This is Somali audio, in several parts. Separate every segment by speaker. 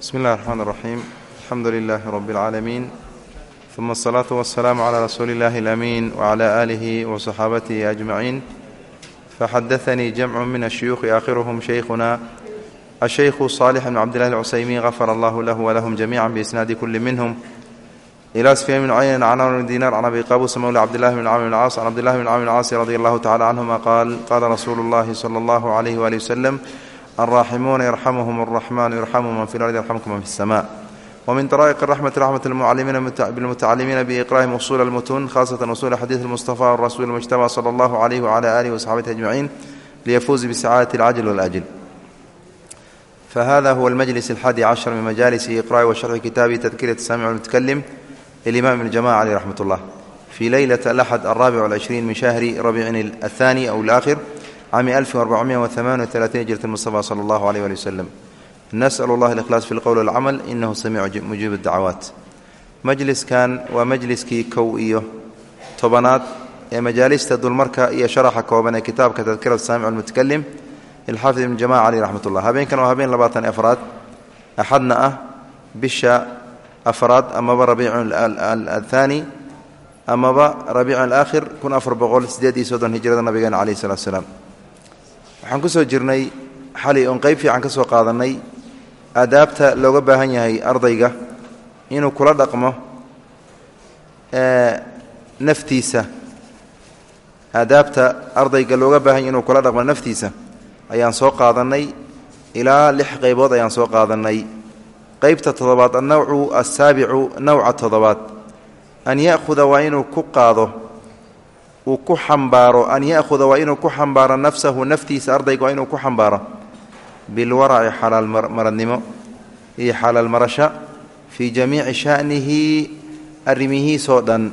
Speaker 1: bsmi اllahi الرحmn الرaxيim alxamdu لilh rb العaalamiin ثuma الصlaaة والسlaam عlى rasuuli اllahi الأmiin وعlى آlihi وصxaabatihi أجmaciin faxadaثnii jamc min الshuyuuخi aakhiruhm shaykhuna الshaykhu صaalح bn cabdillahi الcusaymiin غafar allah lah wlahm jamiعa biisnaadi kuli minhm ilى sfyan bn caynin can amr bn dinar can abi qabusa mawla cabdillahi bn camr bn caas can cabdillahi bn camr bn caasi radi allahu tacala canهuma qaal qaala rasuulu اllahi slى اllah عlyh wali wslm alraaximuuna yarxamuhum اraxmanu yarxamu man fi lardi yarxamkum man fi الsma wmin طrائq الرحmة رحmة المcalimiina bاlmتacalimiina بإqra'ihim usul الmutun khasة usul xadiiث الmuصطفى الrasuل المجتبى slى اllah عlyh وعlى آlih وصxaabati أجمaعin liyafuuzu bسacاadaة الcajل والأjل fahada huwa اlmجlis الxadi cشhر min majalis iqraءi وشharxi kitaabi tadkiraة الsamiع الmتkلm للإmam بn الجamاعة عlيه رحمة الlah fي leylaة الأxد الرaaبع والعشhرين min شhهri ربيcin الثاني أو الآkhر cam aain hijrat mustafa sala allahu aleyh ali waslem nas'l allah alkhlaas fi lqowl alcamal inahu samiicu mujiib dacawaat majliskan waa majliskii kow iyo tobanaad ee majaalista dulmarka iyo sharaxa kooban ee kitaabka tadkira saamic mutakalim ilxaafid ibn jamaca caleyh raxmat ullah habeenkan waa habeen labaatan afraad axadna ah bisha afraad amaba rabiicun athaani amaba rabiicun alaakhir kun afar boqol sideed iyo soddon hijrada nabigeena caleyh salatu salaam waxaan ku soo jirnay xali oon qeyb fiican ka soo qaadanay aadaabta looga baahan yahay ardayga inuu kula dhaqmo naftiisa. Aadaabta ardayga looga baahan yahy inuu kula dhaqmo naftiisa ayaan soo qaadannay ilaa lix qaybood ayaan soo qaadannay qeybta toddobaad annawcu assaabicu nawca toddobaad. An ya'huda waa inuu ku qaado uu ku xambaaro an ya'huda waa inuu ku xambaaro nafsahu naftiisa ardayga waa inuu ku xambaaro. Bilwaraci xalaal maradnimo iyo xalaal marasho fii jamiici sha'nihi arrimihiisoo dhan.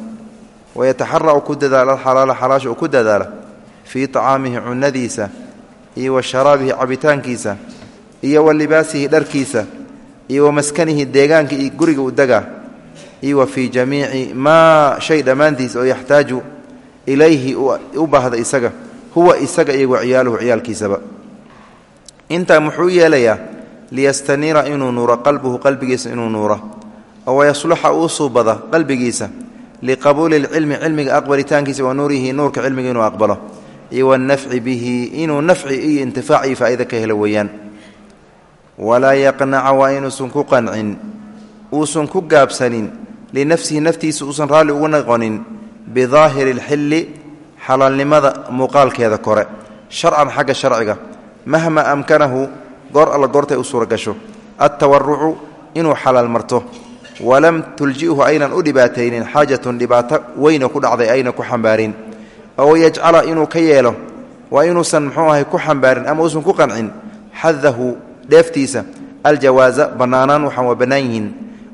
Speaker 1: Wayataxara'u ku dadaalo alxalaala xalaasha uu ku dadaalo fii tacaamihi cunadiisa iyo wa sharaabihi cabitaankiisa iyo wa libaasihi dharkiisa iyo wa maskanihi deegaanka iyo guriga u degaa iyo wa fii jamiici maa shay dhammaantiis oo yaxtaaju ilayhi u baahda isaga. Huwa isaga iyo wa ciyaaluhu ciyaalkiisaba. Intaa muxuu yeelayaa liyastaniira inuu nuuro qalbuhu qalbigiisa inuu nuuro. Oo wayasluxa uu suubada qalbigiisa liqabuuli اlcilmi cilmiga aqbalitaankiisa wa nuurihi nuurka cilmiga inuu aqbalo. Iyo wanafci bihi inuu nafci iyo intifaac iyo faa'ido ka helo weeyaan. Walaa yaqnaca waa inuusan ku qancin uusan ku gaabsanin linafsihi naftiisa uusan raalli ugu noqonin bidaahiri اlxilli xalaalnimada muuqaalkeeda kore. Sharcan xagga sharciga mahma amkanahu goor alla goortay u suura gasho attawarucu inuu xalaal marto. Walam tulji'hu aynan u dhibaataynin xaajatun dhibaato weyna ku dhacday ayna ku xambaarin. Oo yajcala inuu ka yeelo waa inuusan muxuu ahay ku xambaarin ama uusan ku qancin. Xadahu dheeftiisa aljawaaza bannaanaan waxaan waa bannaan yihiin.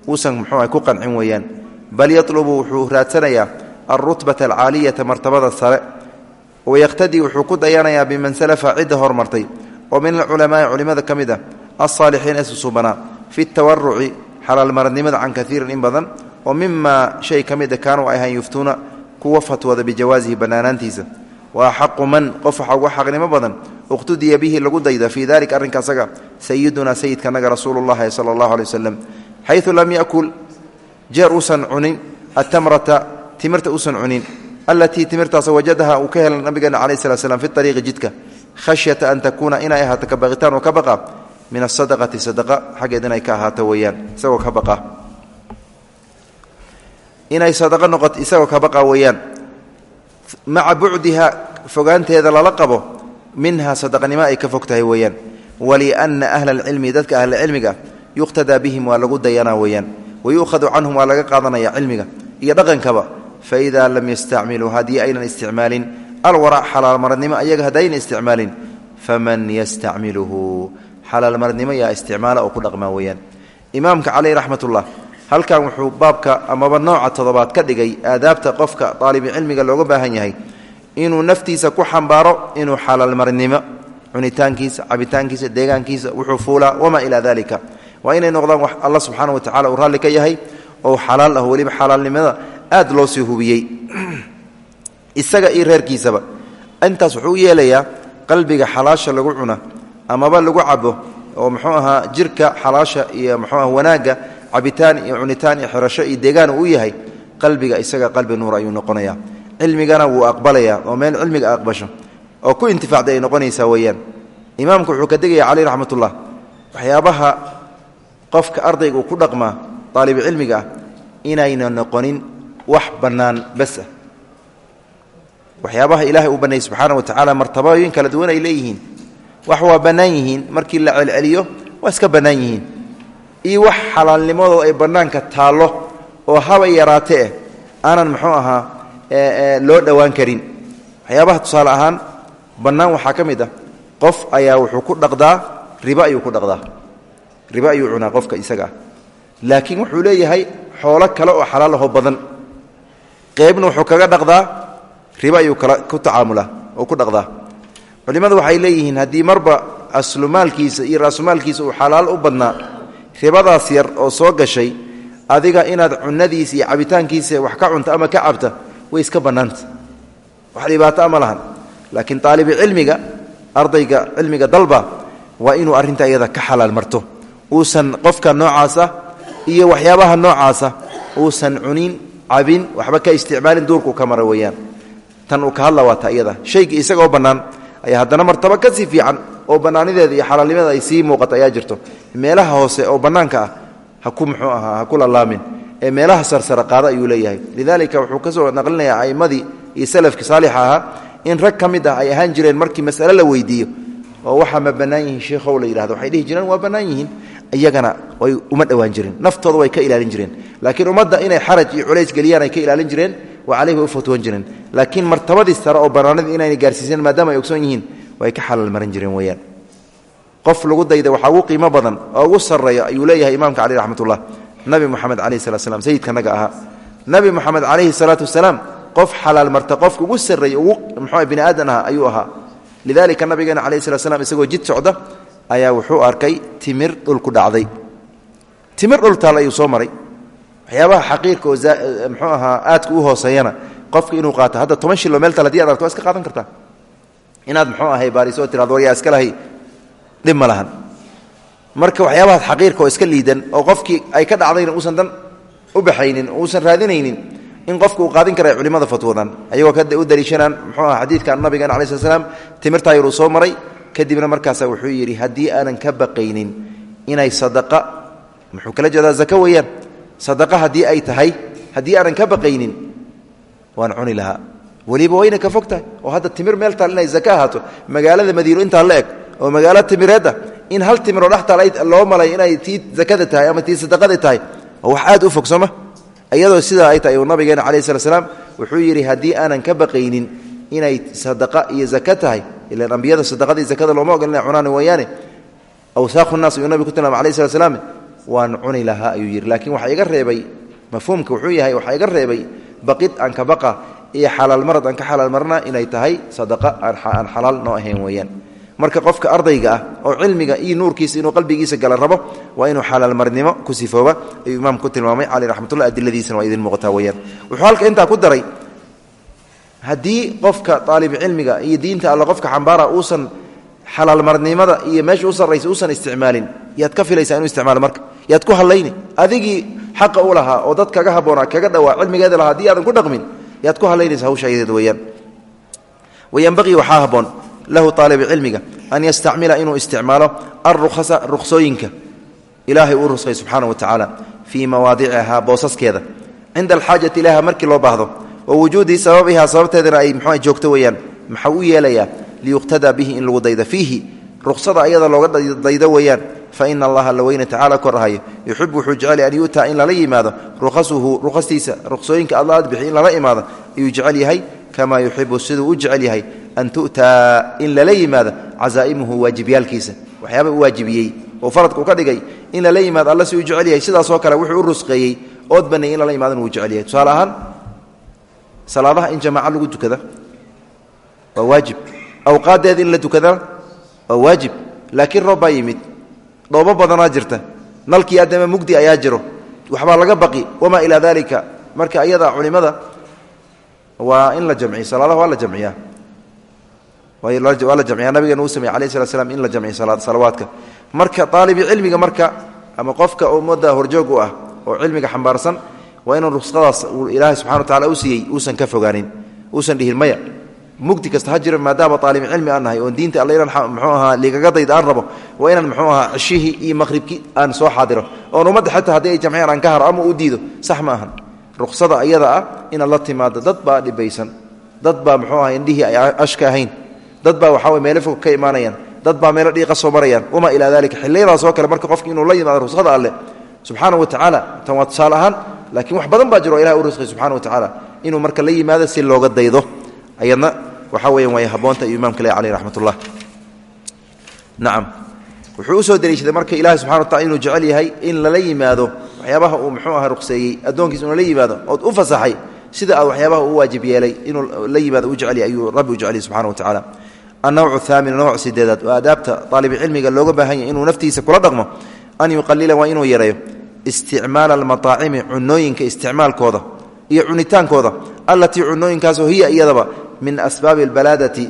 Speaker 1: Uusan muxuu ahay ku qancin weeyaan. Bal yatlubu wuxuu raadsanayaa alrutbata alcaaliyata martabada sare wayaqhtadii wuxuu ku dayanayaa biman salafa cidda hormartay oo min alculamaai culimmada ka mid ah alsaalixiin ee susuubanaa fi tawaruci xalaalmaradnimada can kaiirin in badan oo mimaa shay ka mid a kaanuu ay ahayn yuftuuna kuwa fatwooda bijawaasihi bannaanaantiisa wa axaqu man qof waxa uga xaqnimo badan uqtudiya bihi lagu dayda fii dalika arrinka asaga sayidunaa sayidkanaga timirta uusan cunin alatii timirtaas wajadaha uu ka hela nabigeena calaih slat slam fi ariiqi jidka khashyata an takuuna inay ahaato ka baqitaan oo ka baqa min asadaqati sadaqa xaggeed inay ka ahaato weeyaan isagoo ka baqa. Inay sadaqo noqoto isagoo ka baqa weeyaan. Maca bucdiha fogaanteeda lala qabo minha sadaqnimo ay ka fog tahay weeyaan. Walianna ahla alcilmi dadka ahlicilmiga yuqhtadaa bihim waa lagu dayanaa weeyaan. Wayu'khadu canhum waa laga qaadanaya cilmiga. Iyo dhaqankaba faida lam yastacmiluu haddii aynan isticmaalin alwarac xalaalmaradnimo ayaga haddaynan isticmaalin faman yastacmiluhu xalaalmaradnimo yaa isticmaala oo ku dhaqmaa weeyaan imaamka caleyh raxmatullah halkan wuxuu baabka amaba nooca toddobaad ka dhigay aadaabta qofka daalibicilmiga looga baahan yahay inuu naftiisa ku xambaaro inuu xalaalmaradnimo cunitaankiisa cabitaankiisa deegaankiisa wuxuu fuulaa wamaa ilaa dalika waa inay noqdaan wax alla subxaana wa tacala uu raalli ka yahay oo xalaal ah weliba xalaalnimada aad loo sii hubiyey. Isaga iyo reerkiisaba intaas wuxuu yeelayaa qalbiga xalaasha lagu cuna amaba lagu cabo oo muxuu ahaa jirka xalaasha iyo muxuu aha wanaagga cabitaan iyo cunitaan iyo xirasho iyo deegaan uu yahay qalbiga isaga qalbi nuur ayuu noqonaya cilmigana wuu aqbalaya oo meel cilmiga aqbasho oo ku intifaacday ay noqonaysaa weeyaan. Imaamku wuxuu ka degaya caleyh raxmatullah waxyaabaha qofka ardayga uu ku dhaqmaa aalibu cilmiga ah inayna noqonin wax bannaan bas ah. Waxyaabaha ilaahay uu banneeyey subxaana wa tacaala martabooyin kala duwan ay leeyihiin. Wax waa bannaan yihiin markii la celceliyo waa iska bannaan yihiin. Iyo wax xalaalnimadoo ay bannaanka taallo oo haba yaraate eh aanan muxuu ahaa loo dhowaan karin. Waxyaabaha tusaale ahaan bannaan waxaa ka mid ah qof ayaa wuxuu ku dhaqdaa ribo ayuu ku dhaqdaa. Ribo ayuu cunaa qofka isaga. Ah laakiin wuxuu leeyahay xoolo kale oo xalaal ahoo badan qeybna wuxuu kaga dhaqdaa ribo ayuu kala ku tacaamulaa oo ku dhaqdaa. Culimmadu waxay leeyihiin haddii marba aslumaalkiisa iyo raasumaalkiisa uu xalaal u badnaa ribadaas yar oo soo gashay adiga inaad cunadiisa iyo cabitaankiisa wax ka cunta ama ka cabta way iska bannaanta. Wax dhibaato ama lahan. Laakiin aalibi cilmiga ardayga cilmiga dalba waa inuu arrinta iyada ka xalaal marto. Uusan qofka noocaasa iyo waxyaabaha noocaasa uusan cunin cabin waxba ka isticmaalin duurkuu ka mara weeyaan. Tan uu ka hadla waa ta iyada. Shaygii isagaoo bannaan ayaa haddana martaba ka sii fiican oo bannaanideeda iyo xalaalnimaeda ay sii muuqato ayaa jirto. Meelaha hoose oo bannaanka ah ha ku muxuu ahaa ha ku lalaamin ee meelaha sarsare qaada ayuu leeyahay. Lidaalika wuxuu ka soo naqlinayaa a'immadii iyo salafkii saalixa ahaa in rag ka mid ah ay ahaan jireen markii mas'ale la weydiiyo. Oo waxaa ma bannaan yihiin sheikhow la yidhahdo waxay dhihi jireen waa bannaan yihiin iyagana way uma dhowaan jireen naftooda way ka ilaalin jireen. Laakiin ummadda inay xaraj iyo culays geliyaan ay ka ilaalin jireen waa caleyh way u fatwoon jireen. Laakiin martabadii sare oo bannaanadii inayna gaarsiiseen maadaama ay ogsoon yihiin way ka xalaal marin jireen weeyaan. Qof lagu dayda waxaa ugu qiimo badan oo ugu sarreeya ayuu leeyahay imaamka caleyh raxmatullah nabi moxamed calayhi salat slam sayidkanaga ahaa. Nabi moxamed calayhi salaatu wasalaam qof xalaal marta qofka ugu sarreeya ugu muxuu bini aadan aha ayuu ahaa. Lidalika nabigeena calayhi salat slam isagoo jid socda ayaa wuxuu arkay timir dhulku dhacday. Timir dhul taal ayuu soo maray. Waxyaabaha xaqiirka oo muxuu ahaa aadka u hooseeyana qofka inuu qaato hadda toban shilo meel tal haddii ad arto waa iska qaadan kartaa. Inaad muxuu ahay baariso tirado war yaa iska lahay. Dhib ma lahan. Marka waxyaabahaas xaqiirka oo iska liidan oo qofkii ay ka dhacdayna uusan dan u baxaynin uusan raadinaynin in qofka uu qaadin kara culimada fatwadan ayagoo ka u daliishanaan muxuu aha xadiidkan nabigeena alai sl slam timirtaa yaruu soo maray kadibna markaasa wuxuu yidhi haddii aanan ka baqaynin inay sadaqa muxuu kala jeedaa zako weeyaan sadaqa haddii ay tahay haddii aanan ka baqaynin waan cuni lahaa. Weliba wayna ka fog oo hadda timir meel taal inay zaka magaalada madiino intaa la oo magaalo timireedda in hal timiroo dhex taal loo malay inay tii zakada tahay ama tii sadaqada tahay oo wax aad u fog sooma iyadoo ay tahay uu nabigeena calayi slat wuxuu yidhi haddii aanan ka baqaynin inay sadaqa iyo zaka tahay ilan ambiyada sadaqada iyo zakada looma ogol inay cunaan wayaane awsaaqu naas ayuu nabig ku tilmaamay alayh slat waan cuni lahaa ayuu yidhi. Laakiin waxaa iga reebay mafhuumka wuxuu yahay waxaa iga reebay baqid aan ka baqa iyo xalaal marad aan ka xalaal marna inay tahay sadaqa aan xalaal noo ahayn weeyaan. Marka qofka ardayga ah oo cilmiga iyo nuurkiisa inuu qalbigiisa gala rabo waa inuu xalaalmarnimo ku sifooba ayuu imaamku ku tilmaamay. Cali raxmatullah adiladiisana waa idin muuqataa weyaan wuxuu halka intaa ku daray haddii qofka aalibcilmiga iyo diinta alle qofka xambaara uusan xalaalmarnimada iyo meesha u sarraysa uusan isticmaalin yaad ka filaysaa inuu isticmaalo marka. Yaad ku hadlayni adigii xaqa u lahaa oo dad kaga habboonaa kaga dhawaa cilmigeeda lahaa haddii aadan ku dhaqmin yaad ku hadlaynaysa hawsha ayadeed weyaan wayanbaqii waxaa habboon lahu aalibcilmiga an yastacmila inuu isticmaalo alrukhasa ruksooyinka ilaahay uu rusqay subxaana wa tacaala fii mawaadicihaa boosaskeeda. Cinda alxaajati ilaha markii loo baahdo wa wujuudi sababihaa sababteedana ay mxua joogto weeyaan maxau u yeelayaa? Liyuqtadaa bihi in lagu daydo fiihi. Ruksada ayada looga daydo weeyaan fa ina allaha laweyne tacala korahayo yuxibu wuxuu jecel an yu'taa in lala yimaado. Rukhasuhu rukhastiisa ruksooyinka alla aad bixi in lala imaado ayuu jecel yahay kamaa yuxibu siduu u jecel yahay an tu'taa in lala yimaado casaa'imuhu waajibyaalkiisa waxyaaba u waajibiyey oo faradka u ka dhigay in lala yimaado alla salaadaha in jamaaca lagu tukada waa waajib. Awqaaddeeda in la tukadana waa waajib. Laakiin roob baa yimid. Dhoobo badanaa jirta. Nalkii addama mugdi ayaa jiro. Waxbaa laga baqi. Wamaa ilaa dalika marka ayada culimada waa in la jamciyo salaadaha waa la jamciyaa. Waa la jamciyaa. Nabigeena uu samey alayh slat slam in la jamciyo salawaadka. Marka aalibi cilmiga marka ama qofka ummadda horjoog u ah oo cilmiga xambaarsan waa inuu ruksadaas ilaahay subxana wa tacala u siiyey uusan ka fogaanin uusan dhihin maya. Mugdi kasta ha jira maadaama aalib cilmi aan nahay oon diinta alla inaan mxuu ahaa ligagadayda aan rabo waa inaan mxuu ahaa cishihii iyo maqhribkii aan soo xaadiro. Oon ummadda xataa haddii ay jamciyaan aan ka haro ama u diido sax ma ahan. Ruksada ayada ah inaad la timaado dad baa dad baa mxuu dhiiqa soo marayaan. Wamaa ilaa dalika xilliyadaas oo kale marka qofki la yimaado ruksada alleh subxaana wa tacaala tan laakiin wax badan baa jiro o ilahay u risqay subxana wa tacaala inuu marka la yimaado si looga daydo. Ayadna waxaa weyan way haboonta iyo imaamka le aleyh raxmat ullah nacam wuxuu u soo deliishaday marka ilahi subxana wa tacala inuu jecel yahay in lala yimaado waxyaabaha uu muxuu aha ruqseeyey addoonkiis inuu la yimaado ood u fasaxay sida aad waxyaabaha u waajib yeelay inuu la yimaado u jecel yahay ayuu rabbi u jecel yahy subxana wa tacaala annawcu thaamin nooc sideedaad oo aadaabta aalibcilmiga looga baahan yahy inuu naftiisa kula dhaqmo an yuqalila waa inuu yareeyo isticmaala almataacimi cunooyinka isticmaalkooda iyo cunitaankooda. Allatii cunooyinkaasoo hiya iyadaba min asbaabi albalaadati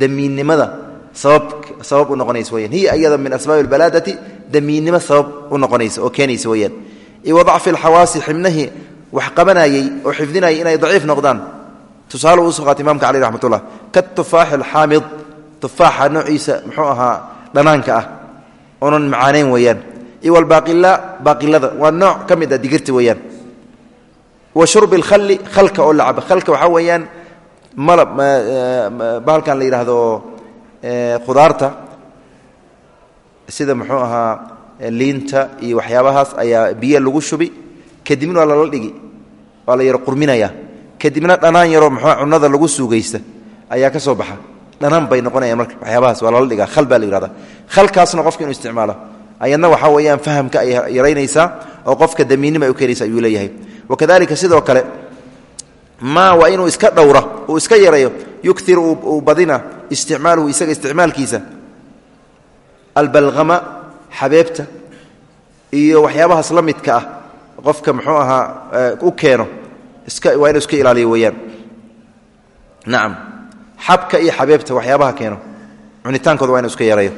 Speaker 1: damiinnimada sabab u noqonaysa weyaan hiya iyada min asbaabi albalaadati damiinnimo sabab u noqonaysa oo keenaysa weyaan wa dacfi alxawaasi xibnahii wax qabanayey oo xifdinayay inay daciif noqdaan. Tusaale uu soo qaata imamka caleyh raxmat ullah katufaaxi alxaamid tufaaxa noociisa muxuu ahaa dhanaanka ah oonan macaanayn weeyaan iyo walbaaqila baaqilada. Waa nooc ka mid ah digirta weeyaan. Wa shurbi alkhalli khalka oo lacaba. Khalka waxaa weeyaan malab bahalkan la yidhaahdo khudaarta. Sida muxuu ahaa liinta iyo waxyaabahaas ayaa biyo lagu shubi. Kadibna waa lala dhigi. Waa la yaro qurminaya. Kadibna dhanaan yaroo muxuu cunada lagu suugaysta ayaa ka soo baxa. Dhanaan bay noqonayaan marka waxyaabahaas waa lala dhigaa. Khal baa la yihahda khalkaasna qofka inuu isticmaalo ayadna waxaa weeyaan fahamka ay yaraynaysaa oo qofka damiinnima ay u keenaysa ayuu leeyahay. Wakadalika sidoo kale maa waa inuu iska dhowra uu iska yareeyo yukir uu badina isticmaaluhu isaga isticmaalkiisa. Albalqama xabeebta iyo waxyaabahaas la midka ah qofka muxuu ahaa u keeno waa inuu iska ilaaliyo weeyaan. Nacam xabka iyo xabeebta waxyaabaha keeno. Cunitaankooda waa inu iska yareeyo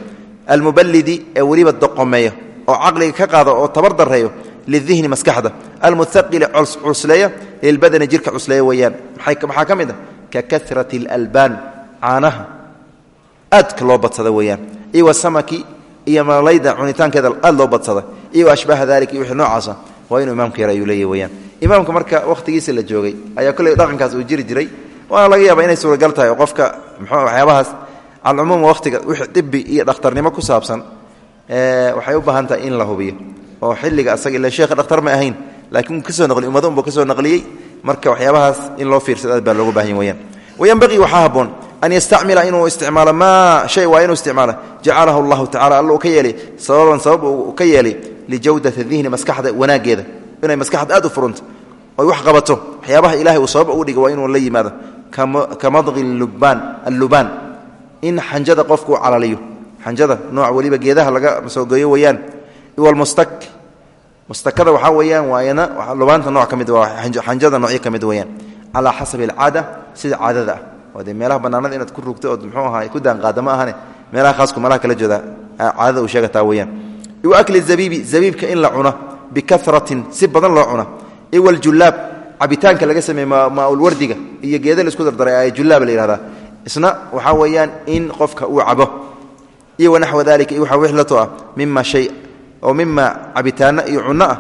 Speaker 1: almubalidi ee weliba doqomeeyo oo caqliga ka qaado oo tabar dareeyo lidihni maskaxda almuaqili cusleeya lilbadani jirka cusleeya weeyaan maxaa ka mid ah ka karati اlalbaan caanaha aadka loo badsada weeyaan iyo wasamaki iyo malalayda cunitaankeeda aad loo badsada iyo ashbaha dalik iyo wixii noocaasa waa inuu imaamka yar ayuu leeyahy weyaan imaamka marka wakhtigiisa la joogay ayaa kolley dhaqankaas uu jiri jiray waana laga yaaba inay suuragal tahay qofka waxyaabahaas calcumuuma wakhtiga wixii dibi iyo dhakhtarnimo ku saabsan waxay u baahan tahay in la hubiyo. Oo xilliga asaga ila sheekha dhakhtar ma ahayn laakiin ka soo naqliy ummado unbuu ka soo naqliyey. Marka waxyaabahaas in loo fiirsado aad baa loogu baahan weyaan wayanbaqii waxaa haboon an yastacmila inuu isticmaalo maa shay waa inuu isticmaalo. Jacalahu allahu tacala alla uu ka sababan sabab uu ka yeelay lijawdati dihni maskaxda wanaaggeeda inay maskaxda aad u furunto oy wax qabato. Waxyaabaha ilahay uu sabab ugu dhiga waa inuu la yimaado. Ka madqi lubaan allubaan in xanjada qofku u calaliyo xanjada nooc weliba geedaha laga soo geeyo weeyaan iwalmustak mustakada waxaa weeyaan waayana lubaanta nooc ka mid xanjada noocyo ka mid weeyaan calaa xasabi alcaada sida caadada ah oo dee inaad ku rugto ood muxuu ahaa ku daanqaada ma ahane meelaha khaasku meelaha kala jooda caadada uu sheegataa weeyaan iwa akli zabiibi zabiibka in la cuno bikaratin si badan loo cuna iwaljulaab cabitaanka laga sameeye maaulwardiga iyo geeda la isku dardaray ay julaaba la yihahdaa isna waxaa weeyaan in qofka uu cabo. Iyo wanaxwa dalika iyo waxa wix la to ah mima shay oo mima cabitaano iyo cunno ah.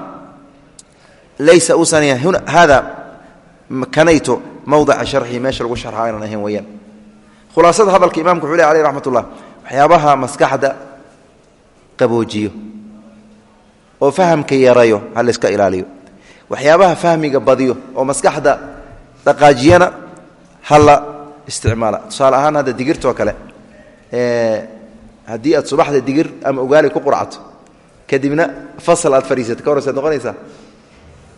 Speaker 1: Laysa uusan hada kanayto mawdaca sharxii meesha lagu sharxa aynan ahayn weyaan khulaasada hadalka imamka wuxuu leh ullah waxyaabaha maskaxda qaboojiyo oo fahamka yarayo ha iska ilaaliyo. Waxyaabaha fahmiga badiyo oo maskaxda dhaqaajiyana ha la isticmaala. Tusaale ahaan hadda digirtoo kale haddii aad subaxda digir ama ugaali ku qurcato kadibna fasal aad fadhiisato ka horeysaad noqonaysaa?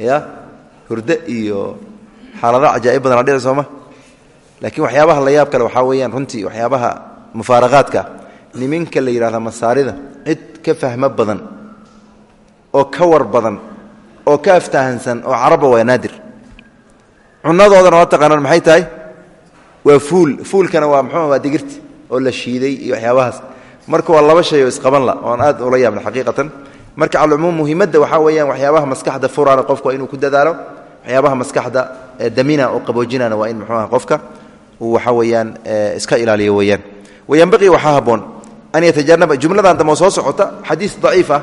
Speaker 1: Ya hurdo iyo xaalada cajaa'ib badan adhici sooma laakiin waxyaabaha la yaab kale waxaa weeyaan runtii waxyaabaha mufaaraqaadka. Niminka la yidhahda masaarida cid ka fahmo badan oo ka war badan oo ka aftahansan oo caraba waa naadir. Cunadoodana waa taqaanaan maxay tahay waa fuul. Fuulkana waa muxuu waa digirti oo la shiiday iyo waxyaabahaas. Marka waa laba shay oo isqaban la oon aad ula yaabna xaqiiqatan. Marka calumuum muhiimadda waxaa weeyaan waxyaabaha maskaxda furaana qofka waa inuu ku dadaalo. Waxyaabaha maskaxda damina oo qaboojinana waa in muxuuaha qofka uu waxa weeyaan iska ilaaliyo weeyaan. Wayanbaqii waxaa habboon an yatajanaba jumladan dambe soo socota xadiis daciif ah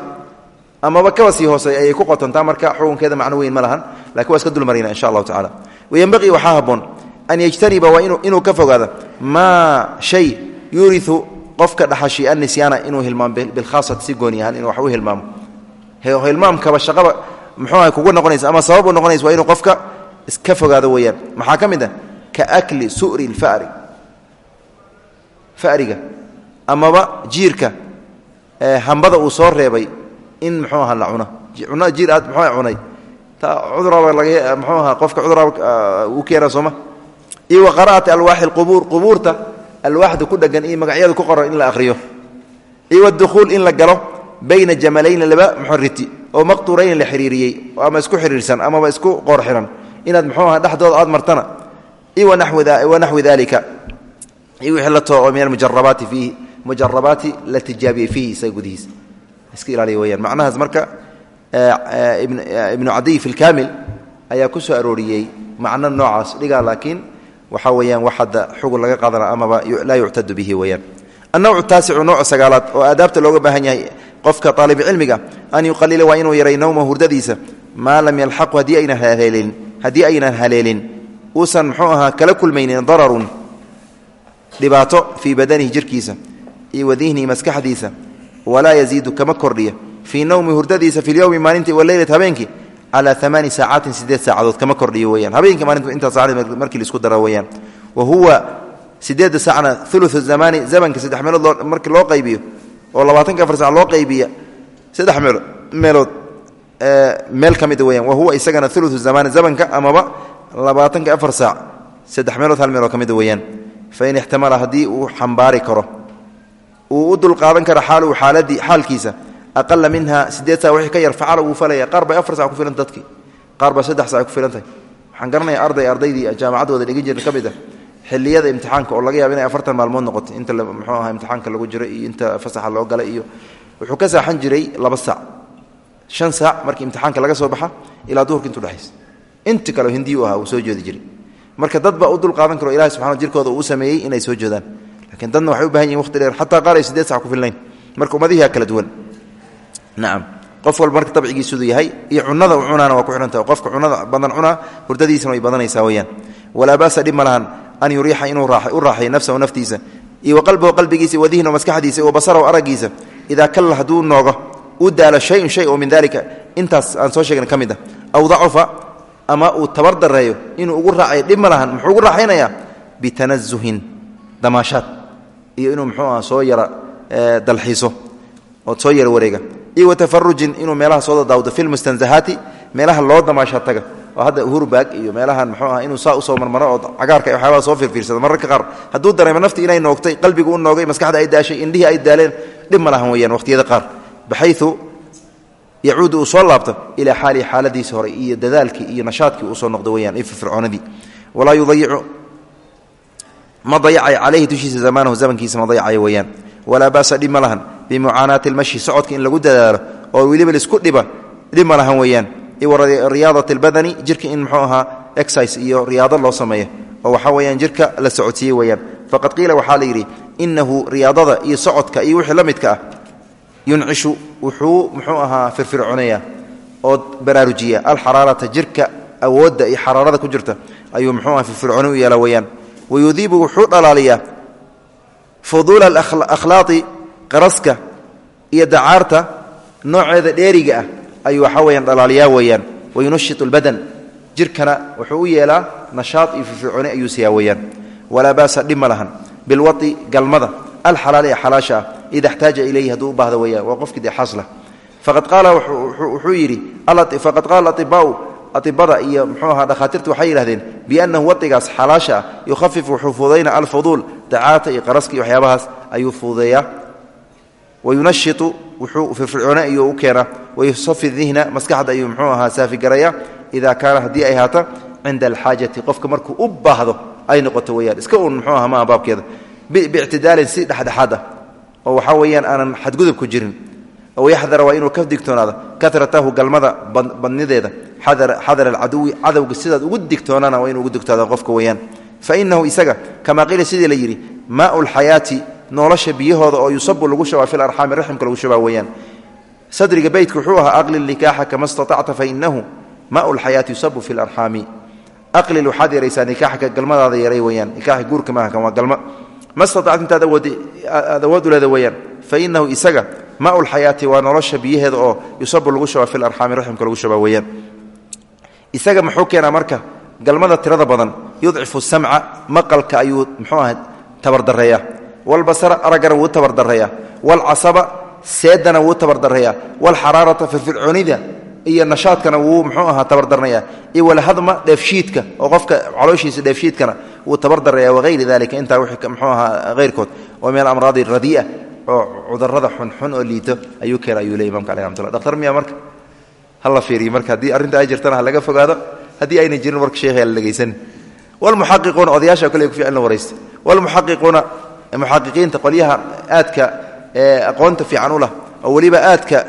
Speaker 1: amaba kaba sii hoosey ayay ku qotontaa marka xukunkeeda macno weyn ma lahan laakiin waa iska dulmarina insha allahu tacala wayanbaqii waxaa habboon an yajtaniba waa inuu ka fogaado maa shay yuuriu qofka dhaxashi annisyaana inuu hilmaamo bilkhaasati si gooni ahaan inuu wax u hilmaamo. Hilmaamkaba shaqaba muxuuaha kugu noqonaysa ama sabab u noqonaysa waa inuu qofka iska fogaado weeyaan. Maxaa ka mid ah? Ka akli su'ri lfari fariga. Amaba jiirka hambada uu soo reebay in muxuu aha la cuno cunada jiir aad muxuu cunay. Ta iyo wa qira'ati alwaaxi lqubuur qubuurta alwaaxda ku dhegan iyo magacyada ku qoran in la akhriyo iyo wadukhuul in la galo bayna jamalayni laba muxoriti oo maqtuurayn la xiriiriyey ama isku xiriirsan amaba isku qoor xiran inaad muxuu aha dhexdooda aad martana iyo wanaxwi dalika iyo wixii la too oo min almujarabaati fiihi mujarabaati la tijaabiyey fiihi isaga gudihiisa iska ilaaliya weyaan macnahaas marka ibnu cadiy fi lkaamil ayaa ku soo arooriyey macno noocaas dhigaa laakiin waxaa weeyaan wax hadda laga qaadana amaba laa yuctadu bihi weyaan annawcu taasicu nooc sagaalaad oo aadaabta looga baahan yahay qofka aalibcilmiga an yuqalila waa inuu yaray nawma hurdadiisa. Maa lam yalxaqu haddii aynan haleelin uusan muxuu ahaa kala kulmaynin dararun. Dhibaato fii badanihi jirkiisa iyo wadihnihi maskaxdiisa walaa yaziidu kama kordhiya. Fii nawmi hurdadiisa fi lyowmi maalintii waleylat habeenkii calaa amaani saacaatin sideed saacadood kama kordhiyo weyaan habeenkii maalintu intaa saacad markii la isku daro weyaan wa huwa sideedda saacna ulu zamaani zamanka saddex meelood markii loo qaybiyo oo labaatanka afar sac loo qaybiya saddex meelo meelood meel ka weyaan wa huwa isagana ulu zamaani zamanka amaba labaatanka afar saac saddex meelood hal meeloo ka mida weyaan fain ixtamala haddii uu xambaari karo uu u dulqaadan karo xaaluhu xaalkiisa aqala minha sideed sac wixii ka yar facala wuu falaya. Qaar afar sac ku filan dadkii qaar saddex sac ku filantahay waxaan garanaya arday ardaydii jaamacaddooda dhigin jirna ka mid ah. Xilliyada imtixaanka oo laga yaaba inay afartan maalmood noqoto inta muxuu aha imtixaanka lagu jiro iyo inta fasaxa loo galay iyo wuxuu ka saaxan jiray laba sac shan saac markii imtixaanka laga soo baxa ilaa duhurka intu dhexaysa inti kale hindiyu ahaa uu soo jeedi jiray. Marka dad baa u dul qaadan karo ilahi subxana jirkooda uu sameeyey inay soo jeedaan. Lakiin dadna waxay u baahan yihiin waqti dheer xataa qaar ay sideed sac ku filnayn. Marka ummadihiaa kala duwan nacam qof walba marka dabcigiisudu yahay iyo cunada u cunaana waa ku xidhantah qofka cunada badan cunaa hurdadiisana way badanaysaa weyaan walaa baasa dhib ma lahan an yuriixa u raaxayo nafsahu naftiisa iyo wa qalbigiisa wa dihnahu maskaxdiisa wa basarahu araggiisa. Idaa kalla hadduu noogo u daalo shayun shay oo min dalika intaas aan soo sheegna ka ah. Aw dacufa ama uu tabar dareeyo ugu raacayo dhib muxuu ugu raaxaynayaa? Bitanazuhin damaashaad. Iyo inuu muxuu aha soo yara dalxiiso ood soo yara wareega iyo wa tafarujin inuu meelaha soo dadaawdo fi lmustanzahaati meelaha loo damaashaad taga. Oo hadda hurbaag iyo meelahan muxuu aha inuu saa u soo marmaro oo cagaarka waxyaabaha soo fiirfiirsado mararka qaar hadduu dareemo nafti inay noogtay qalbigu u noogay maskaxda ay daashay indhihii ay daaleen dhib ma lahan weyaan qaar. Baxayu yacuudu uu soo laabto ilaa xaalihi xaaladiisa hore iyo dadaalkii iyo nashaadkii uu soo noqdo weyaan iyo walaa yudayicu ma dayacay calayhi dushiisa zamaanahu zamankiisa ma dayacayo weyaan walaa ba'sa dhib ma bimucaanaati almashi socodka in lagu dadaalo oo weliba la isku dhiba dhib ma lahan weeyaan. Riyaadat albadani jirka in muxuu ahaa exercise iyo riyaado loo sameeyo oo waxaa weyaan jirka la socodsiiyey weyaan faqad qiila waxaa la yidhi inahu riyaadada iyo socodka iyo wixii la midka ah yuncishu wuxuu muxuu ahaa firfircoonaya oo baraarujiya alxaraarata jirka awoodda iyo xaraarada ku jirta. Ayuu muxuu aha firfircooni u qaraska iyo dacaarta nooceeda dheeriga ah ayuu waxaa weyaan dhalaaliyaa weeyaan. Wayunashit lbadan jirkana wuxuu u yeelaa nashaad iyo firfircooni ayuu siyaa weeyaan. Walaa baasa dhib lahan. Bilwai galmada. Alxalaal ee xalaasha ah. Ida xtaaja ilayhi hadduu u baahda weeyaan. Waa qofkii dee faqad qaala wuxuu yidhi faqad qaala aibaau aibada iyo mxuu ahaa dhakhaatiirtu waxay yidhahdeen biannahu wadigaas xalaasha ah yukhafif wuxuu fududayna alfuduul dacaata iyo qaraska iyo waxyaabahaas ayuu fududeeyaa wayunashitu wuxuu firfircoone ayuu u keenaa wayusafi dihna maskaxda ayuu mxuu ahaa saafigaraya ida kaana haddii ay haata cinda alxaajati qofka markuu u baahdo ay noqoto weyaan iska un mxuu aha maaha baabkeeda biictidaalin si dhexdhexaad ah oo waxaa weeyaan aanan xadgudub ku jirin ow yaxdara waa inuu ka digtoonaado karatahu galmada badnideeda xadara alcaduwi cadowga sidaad ugu digtoonana waa inuu ugu digtooda qofka weeyaan fa inahu isaga kamaa qiila sidii la yidhi nolosha biyahooda oo yusabu lagu shubaa fi larxaami raximka lagu shubaa weeyaan. Sadriga beytka wuxuu ahaa aqlil nikaaxa kama staacta fainahu maau lxayaati yusabu fi larxaami aqlil waxaad yaraysaa nikaaxka galmadaada yaray weyaan nikaaxa guurka maaha waa galma. Ma staacta intaad aad awood u weyaan fainahu isaga maau lxayaati waa nolosha biyaheeda oo yusabu lagu shubaa fi larxaami raximka lagu shubaa weyaan isaga muxuu keenaa marka galmada tirada badan yudcifu samca maqalka ayuu muxuu aha tabardareeya walbasara araggana wuu tabardareeya walcasaba seedana wuu tabardareeya walxaraarata firfircoonida iyo nashaadkana wuu muxuu ahaa tabardarnaya iyo walhadma dheefshiidka oo qofka calooshiisa dheefshiidkana wuu tabardaraya wahayri dalika intaa wixii muxuu ahaa hayrkood oo min alamraadi radiia oo cudurrada xunxun oo liito ayuu keena ayuu le imamka aleh ramatullah dhaktar miya marka hala fiiriyo marka haddii arrinta ay jirtana ha laga fogaado haddii ayna jirin warka sheekhay la dhegaysan walmuxaqiquuna odayaasha kale ku la muxaqiqiinta qolyaha aadka aqoonta fiican u lah oo weliba aadka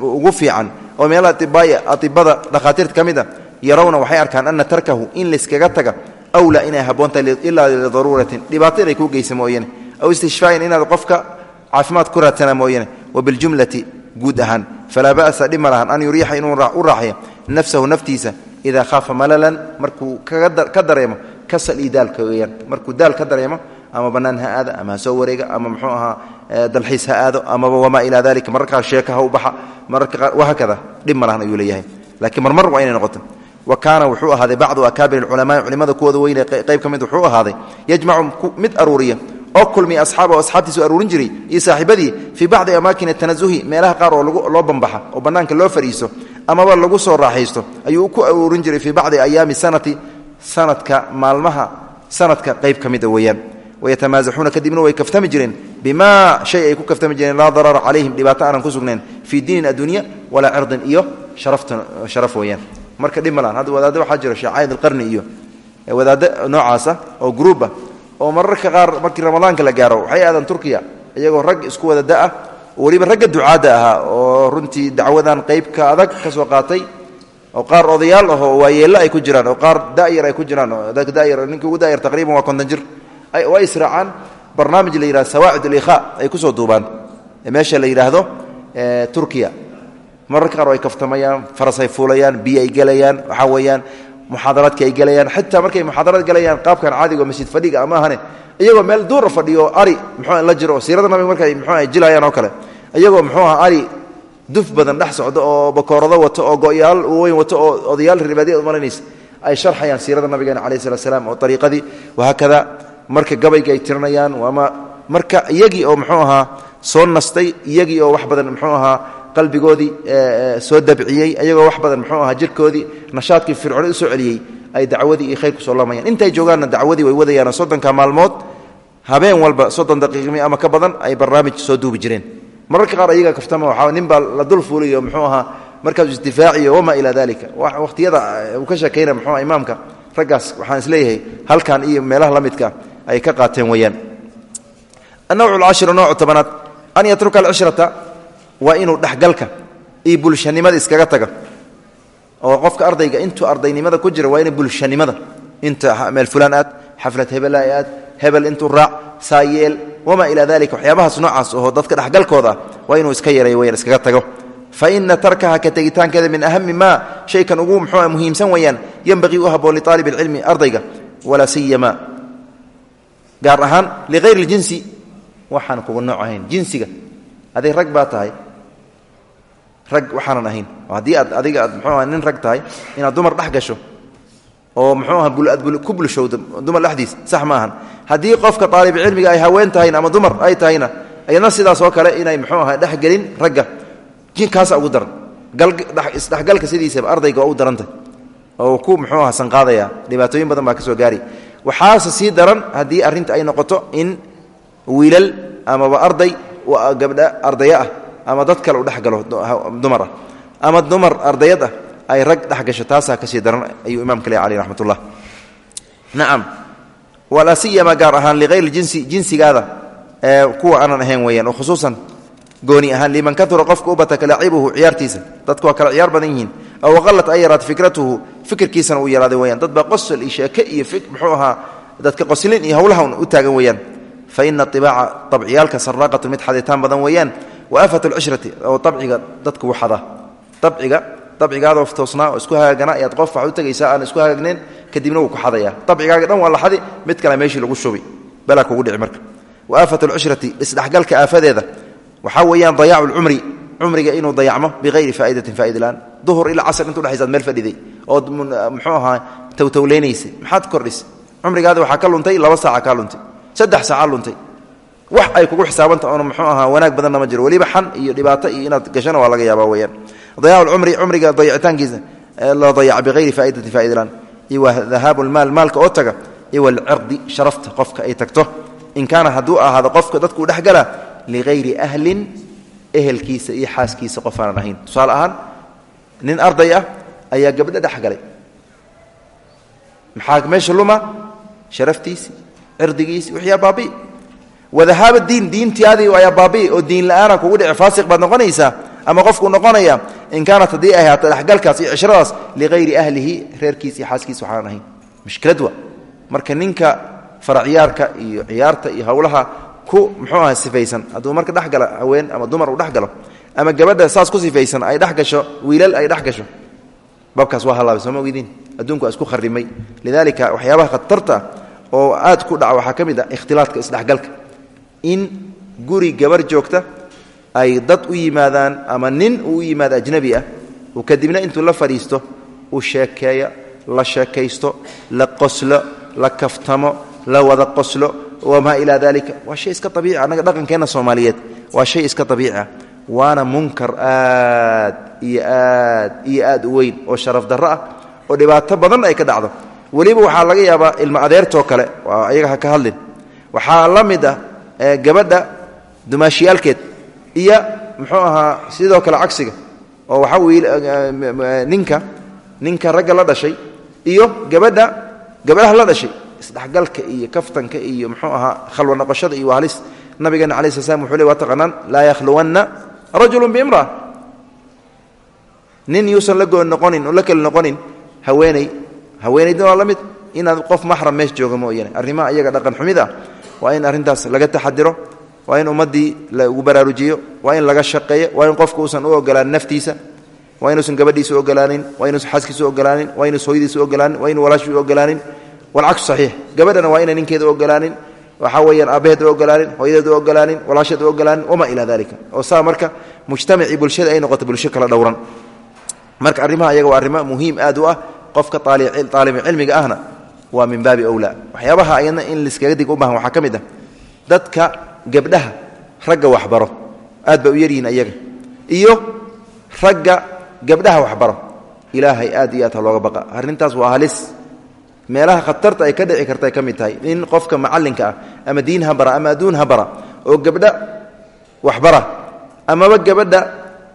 Speaker 1: ugu fiican oo meel atibada dhakhaatiirta ka mid a yarawna waxay arkaan ana tarkahu in layskaga taga awlaa inay habboontahay ilaa lidaruuratin dhibaato inay kuu geysa mooyane aw istishfaain inaad qofka caafimaad ku raadsana mooyane wabiljumlati guud ahaan. Falaa ba'sa dhib ma lahan an yuriixa inuu u raaxayo nafsahu naftiisa idaa khaafa malalan markuu ka dareemo kasal iyo daalka markuu daal ka dareemo ama bannaan ha aada ama ha soo wareega ama muxuu ahaa dalxiis ha aado amaba wamaa ilaa dalika mararka qaar sheeka ha u baxa mararka qaar wahaakada dhib ma ayuu leeyahay. Laakiin marmar waa inay noqoto. Wa kaana wuxuu ahaaday bacdu akaabir alculamaai culimada kuwooda weyne qayb ka mid wuxuu ahaaday yajmacu mid aruuriya oo kulmiya asxaaba oo asxaabtiisu aruurin jiray iyo saaxiibadii fii bacdi amaakin tanazuhi meelaha qaar oo loo bambaxa oo bannaanka loo fadhiiso amaba lagu soo raaxaysto ayuu ku aruurin jiray fii bacdi ayaami sanati sanadka maalmaha sanadka qayb ka mida weeyaan wayatamasaxuuna kadibna way kaftami jireen bimaa shay ay ku kaftami jireen laa darara calayhim dhibaato aanan ku sugnayn fii diinin addunya walaa cirdin iyo sharaf weeyaan marka dhib ma lahan hadda wadaaddo waxaa jiro sheekh cayd alqarni iyo wadaaddo noocaasa oo gruuba oo mararka qaar markii ramadaanka la gaaro waxay aadaan turkiya iyagoo rag isku wada da'ah weliba ragga ducaadda ahaa oo runtii dacwadan qaybka adag ka soo qaatay oo qaar odayaal ah oo waayeello ay ku jiraan oo waa israacaan. Barnaamij la yidhahdo sawaacid alikhaa ay ku soo duubaan. Meesha la yidhaahdo turkiya. Mararka qaar ay kaftamayaan farasay fuulayaan biyo ay gelayaan waxaa weeyaan muxaadaraadki ay gelayaan. Xitaa markay muxaadaraad gelayaan qaabkan caadigo masjid fadhiga ama ahane iyagoo meel duura fadhiyo ari muxuu la jiro siirada nabiga markay muxuu ay jilayaan oo kale. Iyagoo muxuu ari duf badan dhex socdo oo bakoorado wato oo go'yaal weyn wato oo odayaal ribaadiya umalaynaysa ay sharxayaan siirada nabigeena calayhi salatu salaam oo ariiqadii wahaakada marka gabayga ay ama marka iyagii oo muxuu ahaa soo nastay iyagii oo wax badan muxuu ahaa qalbigoodii soo dabciyey ayagoo wax badan muxuu ahaa jirkoodii nashaadkii fircooni u soo celiyey ay dacwadii iyo khayrku soo laamayaan intay joogaanna dacwadii way wadayaan soddonka maalmood habeen walba soddon daqiiqmi ama ka badan ay barnaamij soo duubi jireen. Mararka qaar ayaga kaftama waxaa nin baa la dul fuuliyo muxuu ahaa markaas isdifaaciyo wamaa ilaa dalika wakhtiyada uu ka sheekayna muxuu aha imaamka raggaas waxaan is leeyahay halkan iyo meelaha la ay ka qaateen weeyaan. Annawcu alcashiru noocu tobanaad. An yatruka alcishrata waa inuu dhexgalka iyo bulshanimada iskaga taga oo qofka ardayga intuu ardaynimada ku jira waa bulshanimada inta meel fulaan aad xaflad hebel ay aad hebel intuu raac saayeel wamaa ilaa dalika waxyaabahaas noocaas oo dadka dhexgalkooda ah waa iska yaray weyaan iskaga tago. Fa ina tarkaha ka tegitaankeeda min ahami maa shaykan ugu muxuu muhiimsan weeyaan yenbaqii u haboon liaalib alcilmi ardayga walaa siyama gaar ahaan likhayr اljinsi waxaan kuga nooc ahayn jinsiga. Aday rag baa tahay. Rag waxaanan ahayn. Haddii aad adiga aad mxuu nin rag tahay inaad dumar dhex gasho oo muxuu aha ku bulshowdo dumar dhexdiis sax ma ahan. Haddii qofka aalibcilmiga ay haween tahayna ama dumar ay tahayna ayadna sidaas oo kale inay muxuu aha dhexgelin ragga. Jinkaasa ugu daran. Isdhexgalka sidiisaba ardayga waa u darantah oo ku muxuu aha sanqaadaya. Dhibaatooyin badan baa ka soo gaari waxaase sii daran haddii arrinta ay noqoto in wiilal amaba arday gabdha ardaya ah ama dad kale u dhexgalo dumar ah ama dumar ardayad ah ay rag dhex gasho taasaa ka sii daran ayuu imaamka le aleh raxmat ullah nacam walaa siyama gaar ahaan likhayr jinsi jinsigaada kuwa aanan ahayn weyaan oo khusuusan gooni ahaan liman kaura qofka u bata kalaacibuhu dadku kala ciyaar badan yihiin aw aqalat ay yaraat fikratuhu fikirkiisana uu yaraaday weyaan dad baa qosol iyo sheeke muxuu ahaa dadka qoslin iyo hawlaha u taagan weyaan fa ina ibaaca abciyaalka saraaqatu mid xaditaan badan weeyaan. Wa aafat lcishrati oo abciga dadku waxada abciga abcigaadoo toosnaa oo isku hagaagana ayaad qof waxad u tegaysaa aan isku hagaagnayn kadibna wuu ku xadaya. Abcigaaga dhan waa la xadi mid kale meeshii lagu shubi. Balaa kugu dhici marka. Wa aafat lcishrati isdhexgalka aafadeeda. Waxaa weeyaan dayaacu lcumri cumriga inuu dayacmo biayri faaidatin faaidalaan duhur ilaa casr intu dhexaysaad meel fadhiday. Ood muxuu ahaa towtowleynaysay maxaad kordhisay cumrigaadi waxaa ka luntay laba saaca kaa luntay. Saddex saaca luntay. Wax ay kugu xisaabanta oon muxuu ahaa wanaag badanna ma jiro. Weliba xan iyo dhibaato iyo inaad gashana waa laga yaaba weyaan dayaacu lcumri cumriga dayacitaankiisa la dayaca biayri faaidatin faaidalaan iyo wa dahaabu lmaal oo taga iyo walcirdi sharafta qofka ay tagto. In kaana hadduu ahaado qofka dadkuu dhexgala liayri ahlin ehelkiisa iyo xaaskiisa qof aanan ahayn. Tusaale ahaan nin arday ah ayaa gabdho dhexgalay maxaa meesha luma? Sharaftiisi cirdigiisi wixyaa baabi'i. Wadahaaba diin diintiadii ayaa baabi'i oo diin la'aana kugu dhici. Faasiq baad noqonaysaa ama qofkuu noqonaya in kaanat haddii ay ahaato dhexgalkaas iyo cishradaas liayri ahlihi reerkiisa iyo xaaskiisa waxaanan ahayn. Mushkilad marka ninka faracyaarka iyo ciyaarta iyo howlaha ku muxuu aha sifaysan. Hadduu marka dhexgala haween ama dumar uu dhexgalo ama gabadha saas ku sifaysan ay dhex gasho wiilal ay dhex gasho babkaas waa halaabay sooma ogdiin adduunku waa isku kharimay. Lidaalika waxyaabaha khatarta oo aad ku dhaca waxaa ka mid ah ikhtilaatka isdhexgalka. In guri gabar joogta ay dad u yimaadaan ama nin uu u yimaado ajnabi ah uu kadibna intuu la fadhiisto uu sheekeeya la sheekaysto la qoslo la kaftamo la wada qoslo wamaa ilaa dalika waa shay iska abiici annaga dhaqankeenna soomaaliyeed waa shay iska abiici ah waana munkar aad iyo aad iyo aad u weyn oo sharaf darro ah oo dhibaato badan ay ka dhacdo. Weliba waxaa laga yaabaa ilmo adeertoo kale waa ayaga ka hadlin. Waxaa la mid ah gabadha dumaashiyaalkeed iyo muxuu ahaa sidoo kale cagsiga oo waxaa ninka ninka ragga la dhashay iyo gabadha gabadhaha la dhashay isdhexgalka iyo kaftanka iyo mxuu ahaa khalwa noqoshada iyo halis nabigeena ala sl wuxuu le taqaanaan laa yakhluwanna rajulu biimraa nin yuusan la goon noqonin la keli noqonin haweeney haweenaydna waa la mid inaad qof maxram meesh jooga mooyane arrimaha iyaga dhaqan xumid ah waa in arrintaas laga taxadiro waa in ummaddii lagu baraarujiyo waa in laga shaqeeyo waa in qofka uusan u ogolaanin naftiisa waa inuusan gabadhiisa u ogolaanin waa inuusan xaaskiisa u ogolaanin waa inuusan hooyadiisa u ogolaanin waa inu walaashii u ogolaanin walcagsu saxiix gabadhana waa inay ninkeeda ogolaanin waxaa weeyaan aabbaheed u ogolaanin hooyadeed ogolaanin walaasheed ogolaanin wamaa ilaa dalika oo saa marka mujtamacii bulshada ay noqoto bulsho kala dhowran marka arrimaha ayaga waa arrimo muhiim aad u ah qofka aalibu cilmiga ahna waa min baabi owlaa waxyaabaha ayadna in liskaga dig u baahan waxaa ka mid ah dadka gabdhaha ragga waxbaro aad bay u yaryihiin ayaga iyo ragga gabdhaha waxbaro ilaahay aad iyo aad ha looga baqa arrintaas waa halis meelaha khatarta ay ka dhici karta ay ka mid tahay. In qofka macallinka ah ama diin ha bara ama adduun ha bara oo gabdha waxbara amaba gabadha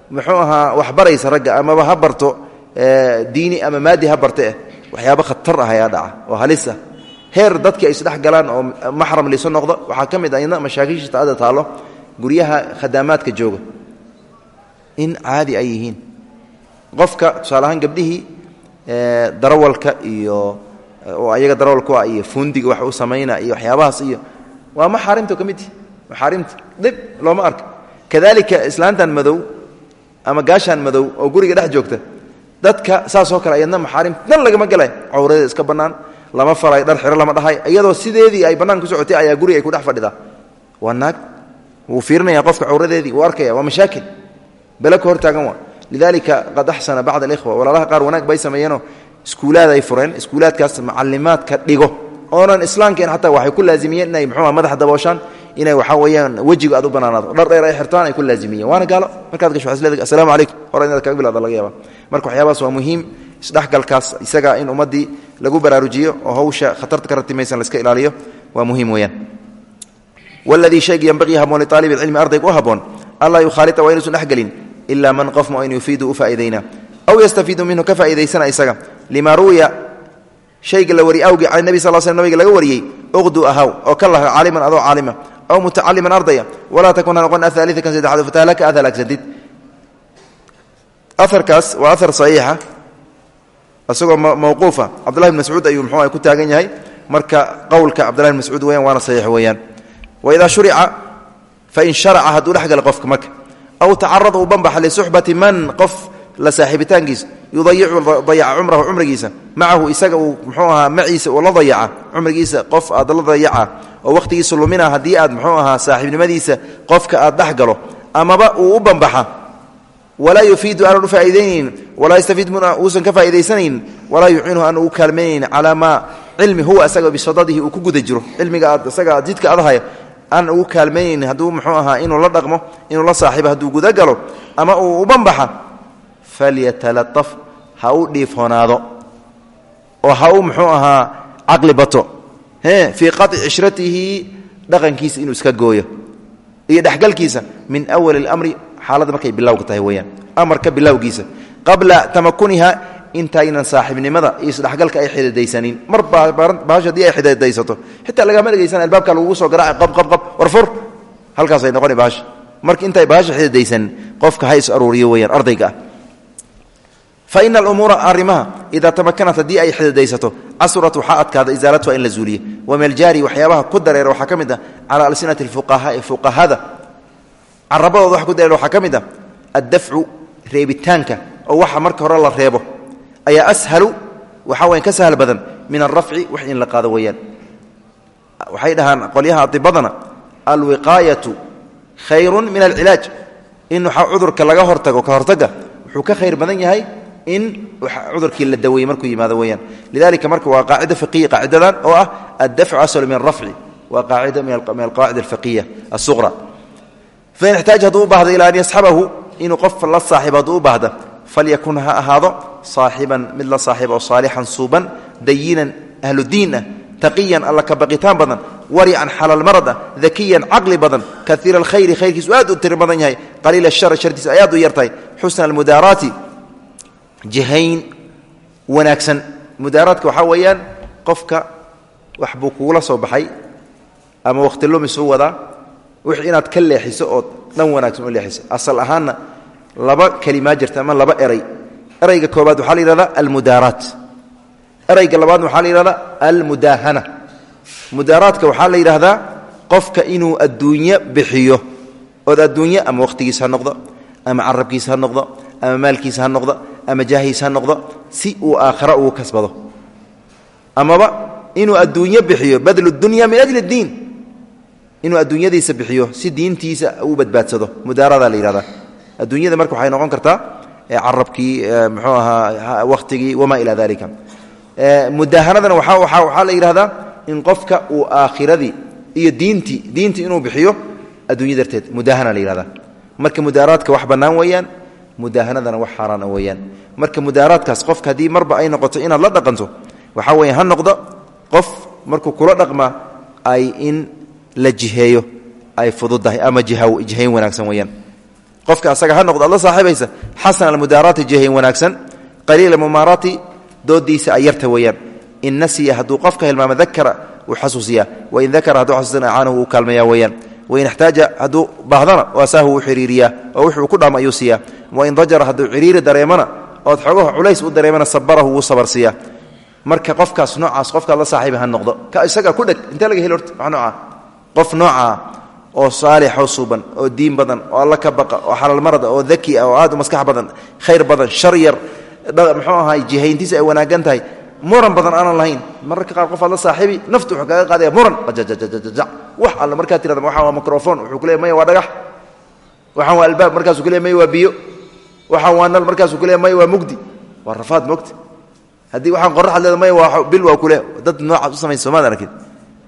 Speaker 1: muxuu ahaa waxbaraysa ragga amaba ha barto diini ama maadi ha barte eh waxyaaba khatar ah ayaa dhaca oo halis ah. Heer dadkii ay isdhex oo maxram liiso noqdo waxaa ka mid ah ina mashaakisha taada taallo guryaha khadaamaadka jooga. In caadi ay yihiin. Qofka tusaale ahaan gabdhihii darawalka iyo oo ayaga darawalku ah iyo fundiga wax u samayna iyo waxyaabahaas iyo waa maxaarimta ka maxaarimta dhib looma arka kadalika islaantan madow ama gaashaan madow oo guriga dhex joogta dadka saasoo kale ayadna maxaarim dan lagama gelay cawradeeda iska bannaan lama falay dhar xiro lama dhahay iyadoo sideedii ay bannaan ku socotay ayaa guriga ay ku dhex fadhidaa waa naag. Wuu fiirinaya qofka cawradeedii wuu arkaya waa mashaakil. Bele ka hortaagan waa. Lidalika qad axsana bacd alikhwa walaalaha qaar wanaag bay sameeyeenoo iskuulaad ay fureen iskuulaadkaas macalimaadka dhigo. Oonan islaamkeen xataa waxay ku laazimiyeen inay muxuuha madaxa dabooshaan inay waxaa weeyaan wejiga aad u banaanaado dhar dheer ay xirtaan ay ku laazimiyeen. Waana gaalo. Markaad gasho waxaad leedahay assalamu calaykum. Hore inaad kaga bilawda laga yaaba marka waxyaabahaas waa muhiim isdhexgalkaas isaga in ummaddii lagu baraarujiyo oo hawsha khatarta ka ratimaysan la iska ilaaliyo waa muhiim weeyaan. Waladii shayga yanbaqii haboon liaalib ilcilmi ardayga u haboon allaa yukhaalita waa inuusan dhexgelin ilaa man qof ma in yufiidu u faa'iidayna. Aw yastafiidu minhu ka faa'iidaysana isaga lima ruwiya shayga la wariyey awgii can nebi sal sl nabiga laga wariyey uqdu ahaw oo ka laha caaliman adoo caalima aw mutacaliman ardaya walaa takun ha noqon athaalita kan saddexaad fatahlaka aad halaagsantid aarkaas waa aar saxiixa isagoo mawquufa. Cabdullahi bn mascuud ayuu mxuu ku taagan yahay. Marka qowlka cabdullahi bn mascuud weyaan waana saxiix weeyaan. Waidaa shurica fain sharaca hadduu dhex gala qofka marka. Aw tacarada uu banbaxa lisuxbati man qof la saaxiibitaankiisa yudayicu dayaca cumrahu cumrigiisa. Macahu isaga uu mxuu ahaa maciisa uu la dayaca. Cumrigiisa qof aad la dayaca oo wakhtigiisa lumina haddii aad muxuu ahaa saaxiibnimadiisa qofka aad dhex amaba uu u banbaxa walaa yufiidu aanan u faa'idaynaynin walaa yastafiid min uusan ka faa'iidaysanaynin walaa yuciinuhu aan ugu kaalmaynaynin calaa maa cilmi huwa isaga bisadadihi uu ku guda jiro. Cilmiga aad isaga aad jidka adhaya aanan ugu kaalmaynaynin hadduu muxuu ahaa inuu la dhaqmo inuu la saaxiibo hadduu guda galo ama uu u banbaxa falyatalataf ha u oo ha muxuu ahaa caqli bato. Fii qaطci cishratihi dhaqankiisa inuu iska gooyo. Iyo dhexgalkiisa min awali اlamri xaaladda markay bilowga tahay amarka bilowgiisa. Qabla tamakuniha intaynan saaxiibnimada iyo isdhexgalka ay xididaysanin mar bahash haddii ay xididaysato xitaa lagama dhegaysan albaabka lagugu soo garaaca qabqabqab warfur. Halkaasay noqoni bahasha. Marka intay bahasha xididaysanin qofka ha is aruuriyo ardayga ah fa ina alumuura arrimaha idaa tamakanat haddii ay xididaysato casurat waxaa adkaada isaalatuha in la zuuliye wameljaari waxyaabaha ku dareera waxaa ka mid ah calaa alsinati fuqahaai fuqahada. Carabadooda waxa ku dareera waxaa ka mid ah addafcu reebitaanka oo waxa marka hore la reebo ayaa ashalu waxaa weyan ka sahal badan min alrafci wax in la qaado weeyaan. Waxay dhahaan qolyaha adibadana alwiqaayatu khayrun min alcilaaj. In waxaa cudurka laga in cudurkii la daweeyey markuu yimaado weyaan lidalika marka waa qaacida fiqiya qaacidadan oo ah addafcu aslu min arafci waa qaacida min alqawaacid alfiqiya asuqra fain ixtaaja hadduu u baahda ilaa an yasxabahu inuu qof la saaxiibo hadduu u baahda falyakun ha ahaado saaxiban mid la saaxiiba oo saalixan suuban dayinan ahludiin ah taqiyan alla ka baqitaan badan warican xalal marad ah dakiyan caqli badan kaiira alkhayri khayrkiisu aad u tiri badan yahay qaliil ashar shartiisa ay aad u yartahay xusna almudaaraati jihayn wanaagsan. Mudaaraadka waxaa weeyaan qofka wax buu kugula soo baxay ama wakhti lumisuu wadaa wix inaad ka leexiso ood dhan wanaagsan u leexiso. Asal ahaanna laba kelimaa jirta ama laba eray. Erayga koobaad waxaa la yihahdaa almudaaraat. Erayga labaadna waxaa la yihahdaa almudaahana. Mudaaraadka waxaa la yidhaahdaa qofka inuu adduunyo bixiyo ood adduunyo ama wakhtigiisa ha noqdo ama carabkiisa ha noqdo ama maalkiisa ha noqdo ama jaahiisa ha noqdo si uu aakhara ugu kasbado. Amaba inuu adduunyo bixiyo badlu dunya min ajli اdiin inuu adduunyadiisa bixiyo si diintiisa uu badbaadsado. Mudaarada la yihahdaa adduunyada marka waxay noqon kartaa carabkii mxuu ahaa wakhtigii wamaa ila dalika mudaahanadana waxaa la yidhahdaa in qofka uu aakhiradii iyo diintii diintii inuu bixiyo adduunya darteed mudaahana la yihahdaa marka mudaaraadka wax bannaan weeyaan mudaahanadana wax xaaraan weeyaan. Marka mudaaraadkaas qofka haddii marba ay noqoto inaad la dhaqanto waxaa weya ha noqdo qof markuu kula dhaqmaa ay in la jiheeyo ay fududahay ama jihayn wanaagsan weyaan qofka asaga ha noqdo ad la saaxiibaysa xasan almudaaraati jihayn wanaagsan qaliila mumaaraati doodiisa ay yarta weeyaan. In nasiya hadduu qofka hilmaamo dakara uu xasuusiyaa wain dakara hadduu xasuusana acaanahu uu kaalmeeyaa weeyaan wain ixtaaja hadduu baahdana waasahu uu xiriiriyaa oo wuxuu ku dhamo ayuu siiyaa wain dajara hadduu ciriiri dareemana ood xogaha culays u dareemana sabarahu wuu sabarsiiyaa marka qofkaas noocaas qofkaad la saaxiiba ha noqdo ka isaga ku dheg intee laga heli horta wax noocaa qof noocaa oo saalixoo suuban oo diin badan oo alla ka baqa oo xalaalmarada oo daki ah oo aad u maskax badan khayr badan shar yar muxuu ahaay jihayntiisa ay wanaaggan tahay muran badan aanan lahayn mararka qaar muran wax alle markaad tirada waxaan waa microfon wuxuu ku leey maya waa dhagax. Waxaan waa albaab markaasuu ku leey maya waa biyo. Waxaan waa nal markaasuu ku leey maya waa mugdi. Waa rafaad mogti haddii waxaan qoraxad leeda maya waa bil waa kule dad noocaas u samaysa somaad aragtid.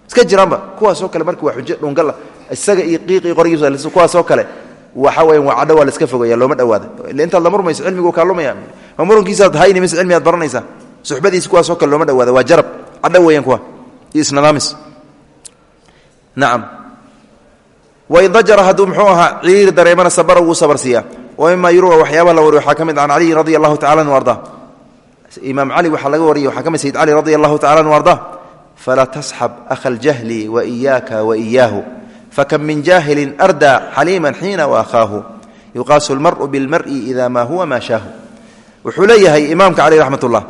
Speaker 1: Iska jiraanba. Kuwaasoo kale marka waa xujo dhungalla isaga iyo qiiqii qorigiisa kuwaasoo kale. Waxa weyan waa waa laska fogaya looma dhawaada ille intaad la murmayso cilmigu kaa lumaya ma hayni mise cilmi aad baranaysaa? Suxbadiisa kuwaasoo kale looma dhawaada waa jarab. Cadho weeyaan kuwa iyo isnadaamis nacam wain dajara hadduu muxuu ahaa ciriiri dareemana sabara wuu sabarsiiyaa wa mima yurwa waxyaabaha la wariy waxaa ka mid can caliyin radi allahu tacala arda. Imaam cali waxaa laga wariyay waxaa ka mid sayid cali radi allahu tacala arda. Falaa tasxab akha aljahli wa iyaaka wa iyaahu fakam min jaahilin ardaa xaliiman xiina waakhaahu yuqaasu lmaru bilmari ida maa huwa maa shaahu wuxuu leeyahay imaamka caleyh raxmat ullah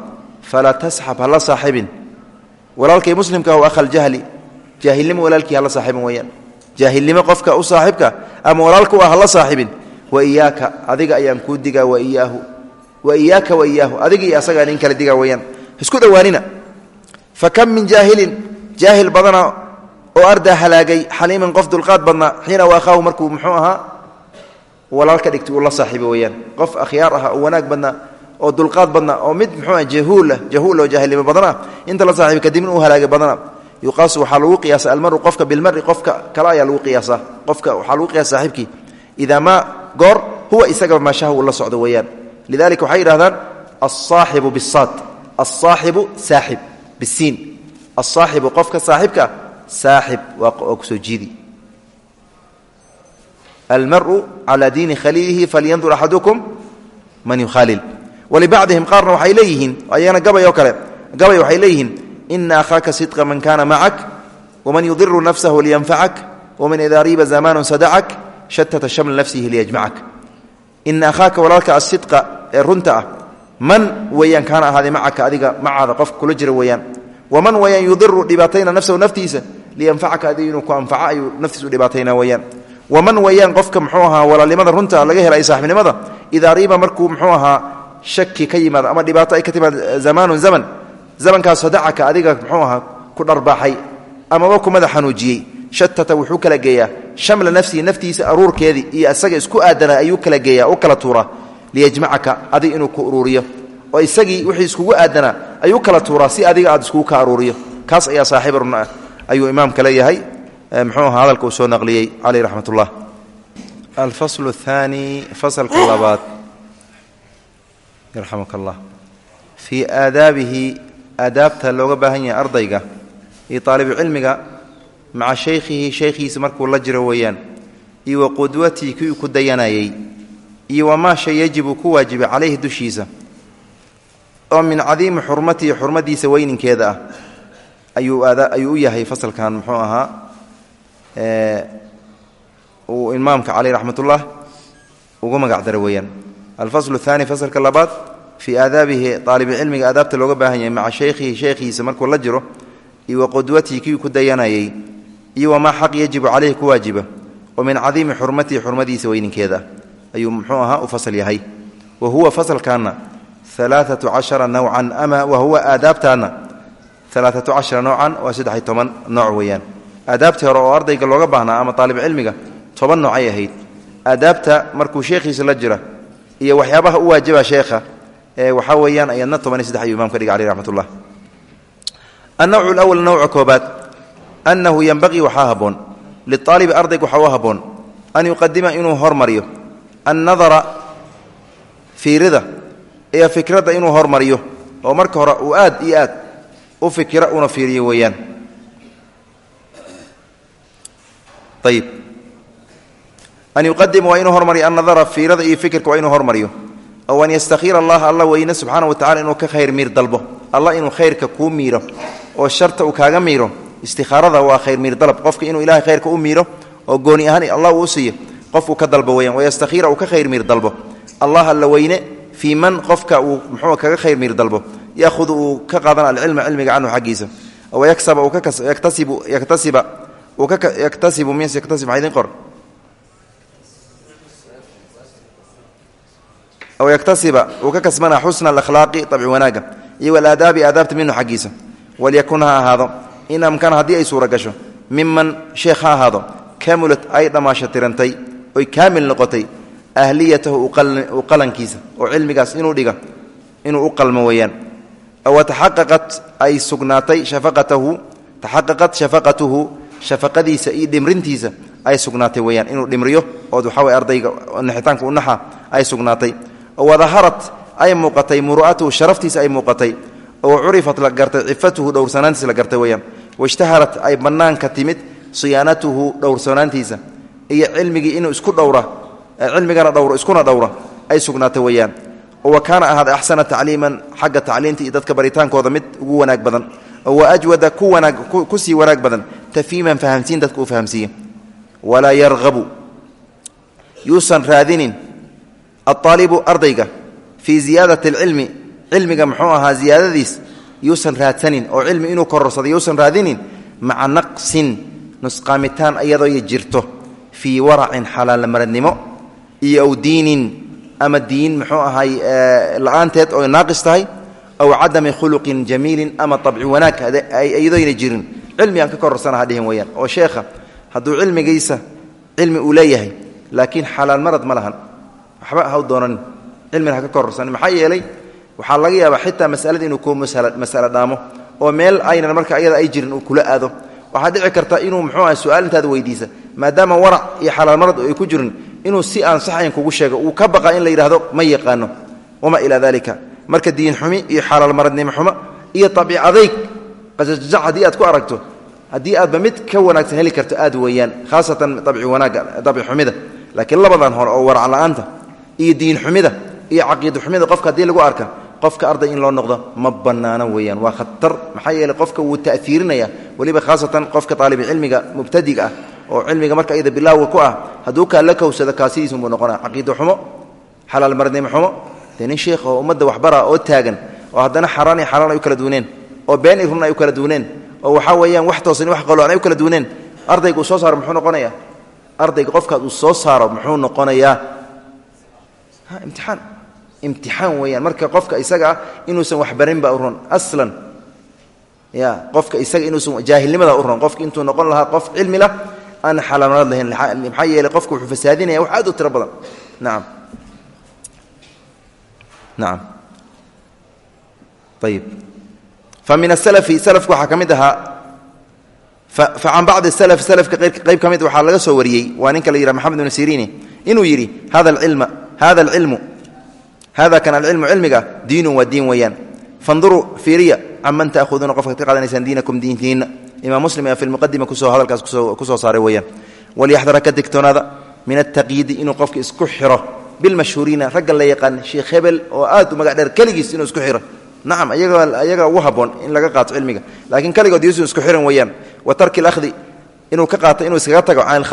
Speaker 1: falaa tasxab hala saaxibin walaalkay muslimka o ahal jahli jaahilnimo walaalkii hala saaxibin weyaan jaahilnimo qofka u saaxibka ama walaalka ah hala saaxibin. Wa iyaaka adiga ayaan kuu digaa wa iyaahu. Wa iyaaka wa iyaahu. Adiga iyo asagaa nin kala digaa weyaan isku dhowaanina fa kam min jaahilin? Jaahil badana oo ardaa halaagay xaliiman qof dulqaad badna xiina waakhaahu markuu muxuu ahaa walaalka dhigtay uu la saaxiibo weyaan qof akhyaar ah oo wanaag badna oo dulqaad badna oo mid muxuu ah jahuulah jahuul oo jaahilnimo badan ah inta la saaxiibay kadibna uu halaagay badana yuqaasu waxaa lagu qiyaasa almaru qofka bilmari qofka kale ayaa lagu qiyaasa. Qofka waxaa lagu qiyaasa saaxiibkii. Idaa maa goor huwa isagaba maashaha uu la socdo weeyaan. Lidalika waxay yidhahdaan alsaaxibu bisaad alsaaxibu saaxib bisiin alsaaxibu qofka saaxibka saaxib waa ku soo jiidi. Almaru calaa diini khaliilihi falyandur axadukum man yukhaalil walibacdihim qaarna waxay leeyihiin ayagana gabay oo kale gabay waxay leeyihiin ina akhaaka sidqa man kaana macak waman yudiru nafsahu liyanfacak waman idaa riiba zamaanu sadacak shatata shamla nafsihi liyajmacak ina akhaaka walaalka asidqa ee runta ah man weeyaan kaana ahaaday macaka adiga macaada qofka kula jira weeyaan. Waman weeyaan yudiru dhibaatayna nafsahu naftiisa liyanfacaka adiga inuu ku anfaco ayuu naftiisu dhibaatayna weeyaan. Waman weeyaan qofka muxuu ahaa walaalnimada runta laga helay saaxibnimada idaa riiba markuu muxuu ahaa shaki ka ay zamankaas sadacaka adiga muxuu ahaa ku dharbaaxay amaba ku madax xanuujiyey. Shatata wuxuu kala geeyaa. Shamla nafsihi naftiisa aruurkeedii iyo isaga isku aadana ayuu kala geeyaa u kala tuuraa. Liyajmacaka adig inuu ku uruuriyo. Oo isagii wixii iskugu aadanaa ayuu kala tuuraa si adiga aad iskugu ka aruuriyo. Kaas ayaa saaxiib run ah ayuu imaamka leeyahay muxuu ahaa hadalka soo naqliyey. Caleyh raxmat ullah alfaslu athaani fasalka labaad. Yarxamuka allah fii aadaabihi aadaabta looga baahan yahay ardayga iyo taalibucilmiga maca shaykhihi shaykhiisa markuu la jiro weeyaan iyo wa qudwatii kii ku dayanayey iyo wamaa shay yajibu ku waajibay calayhi dushiisa. Oo min cadiimi xurmatihi xurmadiisa weyninkeeda ah ayuu u yahay fasalkan muxuu ahaa uu imaamka caleyh raxmatullah ugu magac dara weeyaan. Alfaslu ahaani fasalka labaad fii aadaabihi aalibicilmiga aadaabta looga baahan yahay maca shaykhihi shaykhiisa markuu la jiro iyo wa qudwatihi kii ku dayanayey iyo wamaa xaq yajibu caleyhi ku waajiba oo min cadiimi xurmatihi xurmadiisa weyninkeeda ayuu muxuu ahaa u fasal yahay. Wa huwa fasalkaana alaaatu cashara nawcan ama wa huwa aadaabtaana alaaatu cashara nowcan waa saddex-iyo toban nooc weeyaan. Aadaabtii hore oo ardayga looga baahnaa ama aalibcilmiga toban noocay ahayd. Aadaabta markuu sheekhiisa la jira iyo waxyaabaha u waajaba sheekha ee waxaa weeyaan ayadna toban iyo saddex ayuu imamka dhiga caleyh raxmat ullah annawcu lawal nowca koobaad annahu yenbaqii waxaa haboon liaalibi ardayga waxaa u haboon an yuqadima inuu hormariyo annadara fiirida iyo fikradda inuu hormariyo oo marka hore uu aad iyo aad u fikira una fiiriyo weeyaan. Ayib an yuqadima waa inuu hormariyo annadara fiirada iyo fikirka waa inuu hormariyo ow an yastakhiira allah alla weyne subxaana wa tacala inuu ka khayr miir dalbo allah inuu khayrka kuu miiro oo sharta uu kaaga miiro istikhaarada waa khayr miir dalab qofka inuu ilahay khayrka u miiro oo gooni ahaan allah uu siiyo qof uu ka dalbo weyaan wayastakhiira uu ka khayr miir dalbo allah alla weyne fii man qofka uu muxuu kaga khayr miir dalbo yaahudu uu ka qaadan alcilma cilmiga canhu xaggiisa oo yaksaba uu aw yaktasiba uu ka kasbanaa xusna alakhlaaqi abci wanaaga iyo walaadaabi aadaabta minhu xaggiisa walyakun ha ahaado in amkana haddii ay suura gasho miman sheekh ha ahaado kamulat ay dhammaashatirantay oy kaamil noqotay ahliyatahu u qalankiisa oo cilmigaas inuu dhiga inuu u qalmo weeyaan aw taxaqaqat ay sugnaatay shafaqatahu taxaqaqat shafaqatuhu shafaqadiisa iyo dhimrintiisa ay sugnaatay weyaan inuu dhimriyo ood waxaa way ardayga naxa ay sugnaatay wadaharat ay muuqatay muru'atuhu sharaftiisa ay muuqatay oo curifat la gartay cifatuhu dhowrsanaantiisa la gartay weyaan waishtaharat ay bannaanka timid siyaanatuhu dhowrsanaantiisa iyo cilmigii inuu isku dhowra cilmigana dhowro iskuna dhowra ay sugnaatay weyaan wa kaana ahaada axsana tacliiman xagga tacliinta iyo dadka baritaankooda mid ugu wanaag badan. Wa ajwada ku wanaag ku sii wanaag badan tafiiman fahamsiin dadka aalibu ardayga fii ziyaadati alcilmi cilmiga muxuu ahaa ziyaadadiis yuusan raadsanin oo cilmi inuu kororsada yuusan raadinin maca naqsin nusqaamitaan iyadoo jirto fii waracin xalaalmaradnimo iyo aw diinin ama diin muxuu ahay la'aanteed oo naaqis tahay aw cadami khuluqin jamiilin ama abci wanaag iyadooyna jirin cilmi aan ka kororsana hadhihin weyaan oo sheekha hadduu cilmigiisa cilmi uu leeyahay laakiin xalaal ma lahan waxba haw doonanin. Cilmina ha ka kororsanin maxaa yeelay waxaa laga yaabaa xitaa masalada inuu ku masalo dhaamo oo meel aynan marka ayada ay jirin uu kula aado. Waxaa dhici karta inuu muxuu aha su'aal intaada weydiisa maadaama warac iyo xalaal marad ay ku jirin inuu si aan saxayn kugu sheego uu ka baqa in la yidhahdo ma yaqaano. Wamaa ilaa dalika marka diin xumi iyo xalaal maradnimo xumo iyo abiic adayg haddii aad ku aragto haddii aadba mid ka wanaagsan heli karto aad weeyaan khaasatan abci wanaagga abci xumida. Laakiin labadan hore oo warac la'aanta iyo diin xumida iyo caqiida xumida qofka haddii lagu arka qofka arday in loo noqdo ma bannaano weeyaan. Waa khatar maxaa yeeley qofka wuu ta'hiirinaya weliba khaasatan qofka aalibcilmiga mubtadiga ah oo cilmiga marka iyada bilaawga ku ah hadduu kaa la kowsado kaasidiisunbuu noqonaya caqiida xumo xalaal maradnimo xumo. Dee nin sheekh oo ummadda waxbara oo taagan oo haddana xaraan iyo xalaan ay u kala duuneen oo been i ay u kala duuneen oo waxaa weeyaan wax toosan wax qaloan ay u kala duuneen ardayga uu soo saaro muxuu noqonayaa? Ardayga qofkaas uu soo saaro muxuu noqonayaa imtixaan. Imtixaan weeyaan. Marka qofka isaga ah inuusan waxbarinba u ron aslan. Ya qofka isaga inuusan jaahilnimada u ron qofka intuu noqon lahaa qof cilmi lah aan xalaalmarad lahayn. Maxaa yeeley qofka wuxuu fasaadinaya wax aad u tiro badan. Nacam nacam ayib fa min asalafi salafka waxaa ka mid ahaa facan bacdi salaf salafka qayb ka mid waxaa laga soo wariyey waa ninka la yidhaha maxamed bnu siriini. Inuu yidhi hada alcilma hada kan alcilmu cilmiga diinun waa diin weeyaan fanduruu fiiriya canman ta'huduuna qofka ka qaadanaysaan diinakum diintiinna imaam muslim ayaa fi lmuqadima ku soo hadalkaas ku soo saaray weeyaan walyaxdara ka digtoonaada min altaqyiidi inuu qofka isku xiro bilmashhuuriina ragga la yaqaan sheekh hebel oo aad u magac dheer keligiis inuu isku xiro nacam ayaga ugu haboon in laga qaato cilmiga laakiin kaligood yuusan isku xiran weeyaan wa tarki alahdi inuu ka qaato inuu iskaga tago can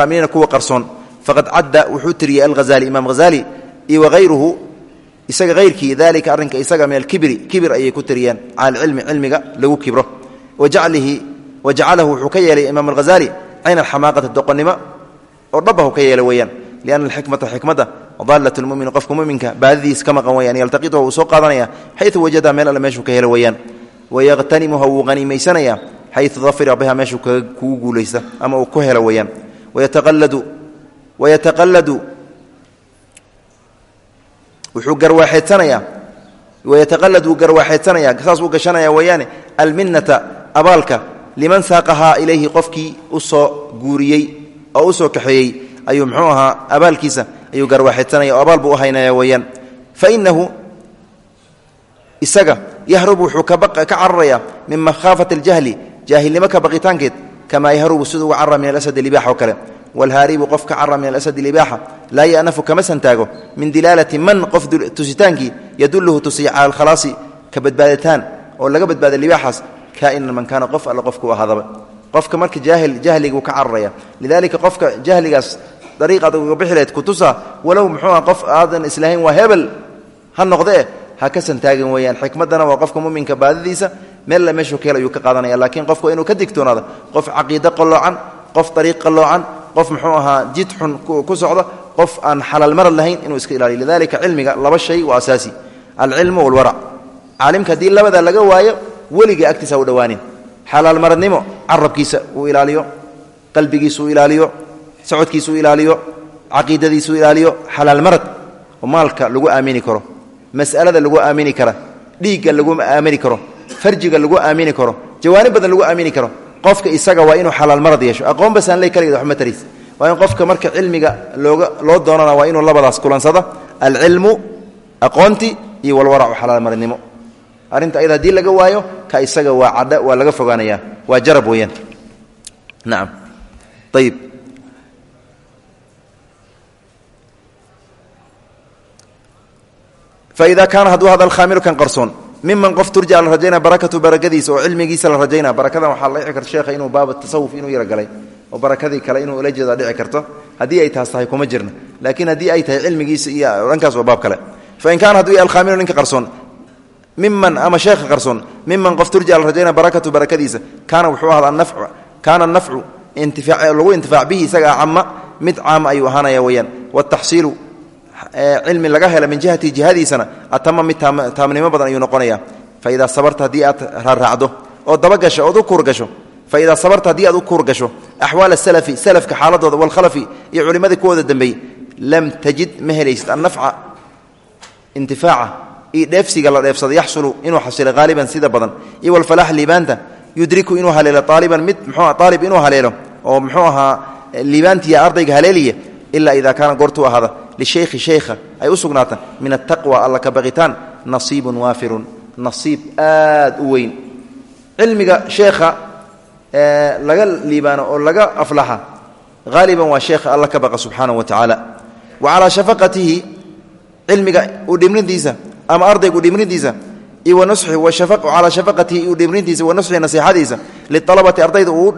Speaker 1: hazali iyo wahayruhu isaga hayrkii dalika arrinka isaga min alkibri kibir ayay ku tiriyeen cala alcilmi cilmiga lagu kibro. Wajaclihi wajacalahu wuxuu ka yeelay imaam alghazali cayna alxamaaqati doqonnimo oo dhabahu ka yeelay weeyaan. Lianna alxikmata xikmadda daalat lmumini qofka muminka baadidiis ka maqan weyaan yaltaqituha wuu soo qaadanaya xayu wajada meel alle meeshuu ka helo weeyaan. Wayaqhtanimuha wuu haniimaysanaya xayu dafira biha meeshuu kugu guulaysta ama uu ku helo weeyaan. Wayataqalladu wayataqalladu wuxuu garwaaxeedsanaya wayataqallad wuu garwaaxeedsanaya saas uu gashanaya weeyaane alminnata abaalka liman saaqahaa ilayhi qofkii u soo guuriyey oo u soo kaxeeyey ayuu muxuu ahaa abaalkiisa ayuu garwaaxeedsanaya oo abaal buu u haynaya weeyaan. Isaga yahrubu wuxuu ka cararaya min makhaafati aljahli jaahilnimo ka baqitaankeed kamaa yahrubu siduu uga min alasad libaax oo kale walhaaribu qof ka cara min alasad libaaxa laa yanafu kama santaago min dilaalati man qof tusitaankii yaduluhu tusiya cala alkhalaasi ka badbaaditaan oo laga badbaada libaaxaas kainan man kaana qof alle qofku ahaadaba qofka marka jahliguu ka cararaya lidalika qofka jahligaas dariiqaad uga bixileed kutusa walow muxuu ah qof aadan islahayn waa hebel ha noqdee ha ka santaagin weeyaan xikmaddana waa qofka muminka baadidiisa meella meeshuu ka hel ayuu ka qaadanaya laakiin qofku inuu ka digtoonaado qof muxuu ahaa jid xun ku socda qof aan xalaal marad lahayn inuu iska ilaaliyo. Lidalika cilmiga laba shay waa asaasi. Alcilmu walwarac caalimka haddii labadaa laga waayo weliga agtiisa u dhowaanin xalaal maradnimo carabkiisa uu ilaaliyo qalbigiisa uu ilaaliyo socodkiisa uu ilaaliyo caqiidadiisa uu ilaaliyo. Xalaal marad oo maalka lagu aamini karo mas'alada lagu aamini kara dhiigga lagu aamini karo farjiga lagu aamini karo jawaanib badan lagu aamini karo qofka isaga waa inuu xalaal marad yeesho. Aqoon basaan ley kaligeed waxma tariis. Waa in qofka marka cilmiga looga loo doonana waa inuu labadaas kulansada alcilmu aqoonti iyo walwaracu xalaal maradnimo arrinta ayada haddii laga waayo ka isaga waa cadha waa laga fogaanaya. Waa jarab weeyaan. Nacam ayib faida kaana hadduu hada alkhaamilu kan qarsoon miman qof turja la rajaynaa barakatu barakadiisa oo cilmigiisa la rajaynaa barakadan waxaa la dhici karta sheekha inuu baaba tasawuf inuu yaro galay oo barakadii kale inuu ula jeeda dhici karto. Haddii ay taas tahay kuma jirna. Laakiin haddii ay tahay cilmigiisa iyo dhankaas waa baab kale. Fain kaana hadduu alkhaaminu ninka qarsoon miman ama sheekha qarsoon miman qof turja la rajayna barakatu barakadiisa kaana wuxuu ahada anafcu kaana anafcu lagu intifaac bihi isaga acama mid caama ayuu ahaanaya weyaan wataxsiilu cilmi laga hela min jihati jihadiisana atama mid taamnimo badan ayuu noqonaya. Faidaa sabarta haddii aad raaraacdo oo dabagasho ood u kuurgasho faidaa sabarta haddii aad u kuurgasho axwaal asalafi salafka xaaladooda walkhalafi iyo culimmadii kuwooda dambeeyey lam tajid ma helaysid annafca intifaaca iyo dheefsiga la dheefsada yaxsulu inuu xasilo haaliban sida badan iyo walfalaax liibaanta yudriku inuu haleelo aaliban mid mxuu aalib inuu haleelo oo muxuu ahaa liibaantiya ardayga haleeliya ilaa idaa kaana goortuu ahaada lishaykhi shaykha ay u sugnaata min ataqwa alla ka baqitaan nasiibun waafirun nasiib aad u weyn cilmiga sheekha laga liibaano oo laga aflaxa haaliban waa sheekha alla ka baqa subxaana wa tacaala wa calaa shafaqatihi cilmiga udhimrintiisa ama ardaygu dhimrintiisa iyo calaa shafaqatihi iyo dhimrintiisa wa nusxi nasiixadiisa lialabati ardayda uu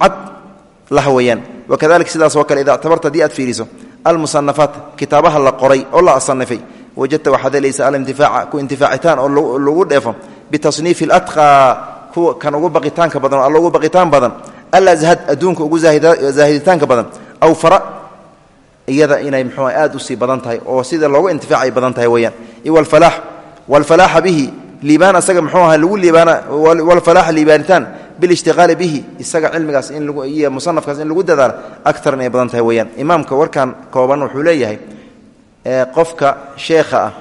Speaker 1: cad laha weeyaan. Wakadalika sidaas oo kale ida actabarta haddii aad fiiriso almusanafaat la qoray oo la asanifay wajadta waxaad helaysa alintifaaca ku intifaacitaan oo lagu dheefo bitasniifi alatqaa kuwa kan ugu baqitaanka badan oo alla baqitaan badan alazhad adduunka ugu zaahiditaanka badan aw fara iyada inay mxuu u sii badan tahay oo sida loogu intifaacay badan tahay weyaan walfalaax walfalaaxa bihi liibaan asaga mxuu aha lagu liibaana walfalaaxa liibaanitaan bilishtiqaali bihi isaga cilmigaas in musanafkaas in lagu dadaalo aktar inay badan tahay weyaan imaamka warkan kooban wuxuu leeyahay qofka sheekha ah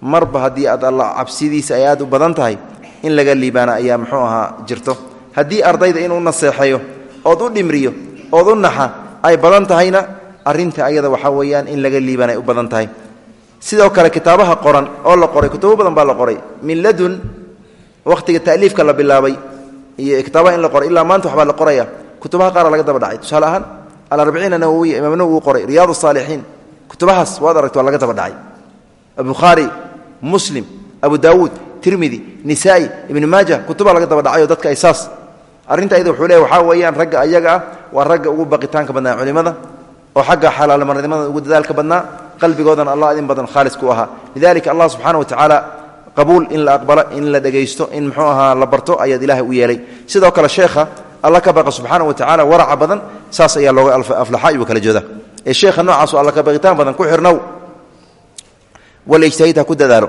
Speaker 1: marba haddii aad alla cabsidiisa ay aad u badan tahay in laga liibaana ayaa muxuu ahaa jirto. Haddii ardayda inuu naseexeeyo ood u dhimriyo ood u naxa ay badan tahayna arinta ayada waxaa weeyaan in laga liibaan ay u badan sidoo kale kitaabaha qoran oo la qoray kutubo badan baa la qoray. Min ladun wakhtiga ta'liifka la bilaabay iyo kitaabaha in la qoray. Ilaa maanta waxbaa la qoraya. Kutubaha qaara laga daba dhacay. Tusaale ahaan alarbiciina nawowiya imaam nawowi uu qoray riyaad saalixiin kutubahaas waad aragta waa laga daba dhacay. Bukhaari muslim abu daawuud tirmidi nisaa'i ibnu maaja kutubaa laga daba dhacay oo dadka ay saas. Arrinta ayada wuxuu leeya waxaa weeyaan ragga ayaga ah waa ragga ugu baqitaanka badnaa culimada oo xagga xalaalmarnimada ugu dadaalka badnaa. Qalbigoodana allah idin badan khaalis ku ahaa. Lidalika allah subxana wa tacaala qabuul in la aqbalo in la dhegaysto in muxuu ahaa la barto ayaad ilaahay u yeelay. Sidoo kale sheekha alla ka baqa subxaana wa tacala waraca badan saas ayaa looga aflaxa iyuu kala jeeda ee sheekha noocaasu alla ka baqitaan badan ku xirnow. Walijtahiid ha ku dadaalo.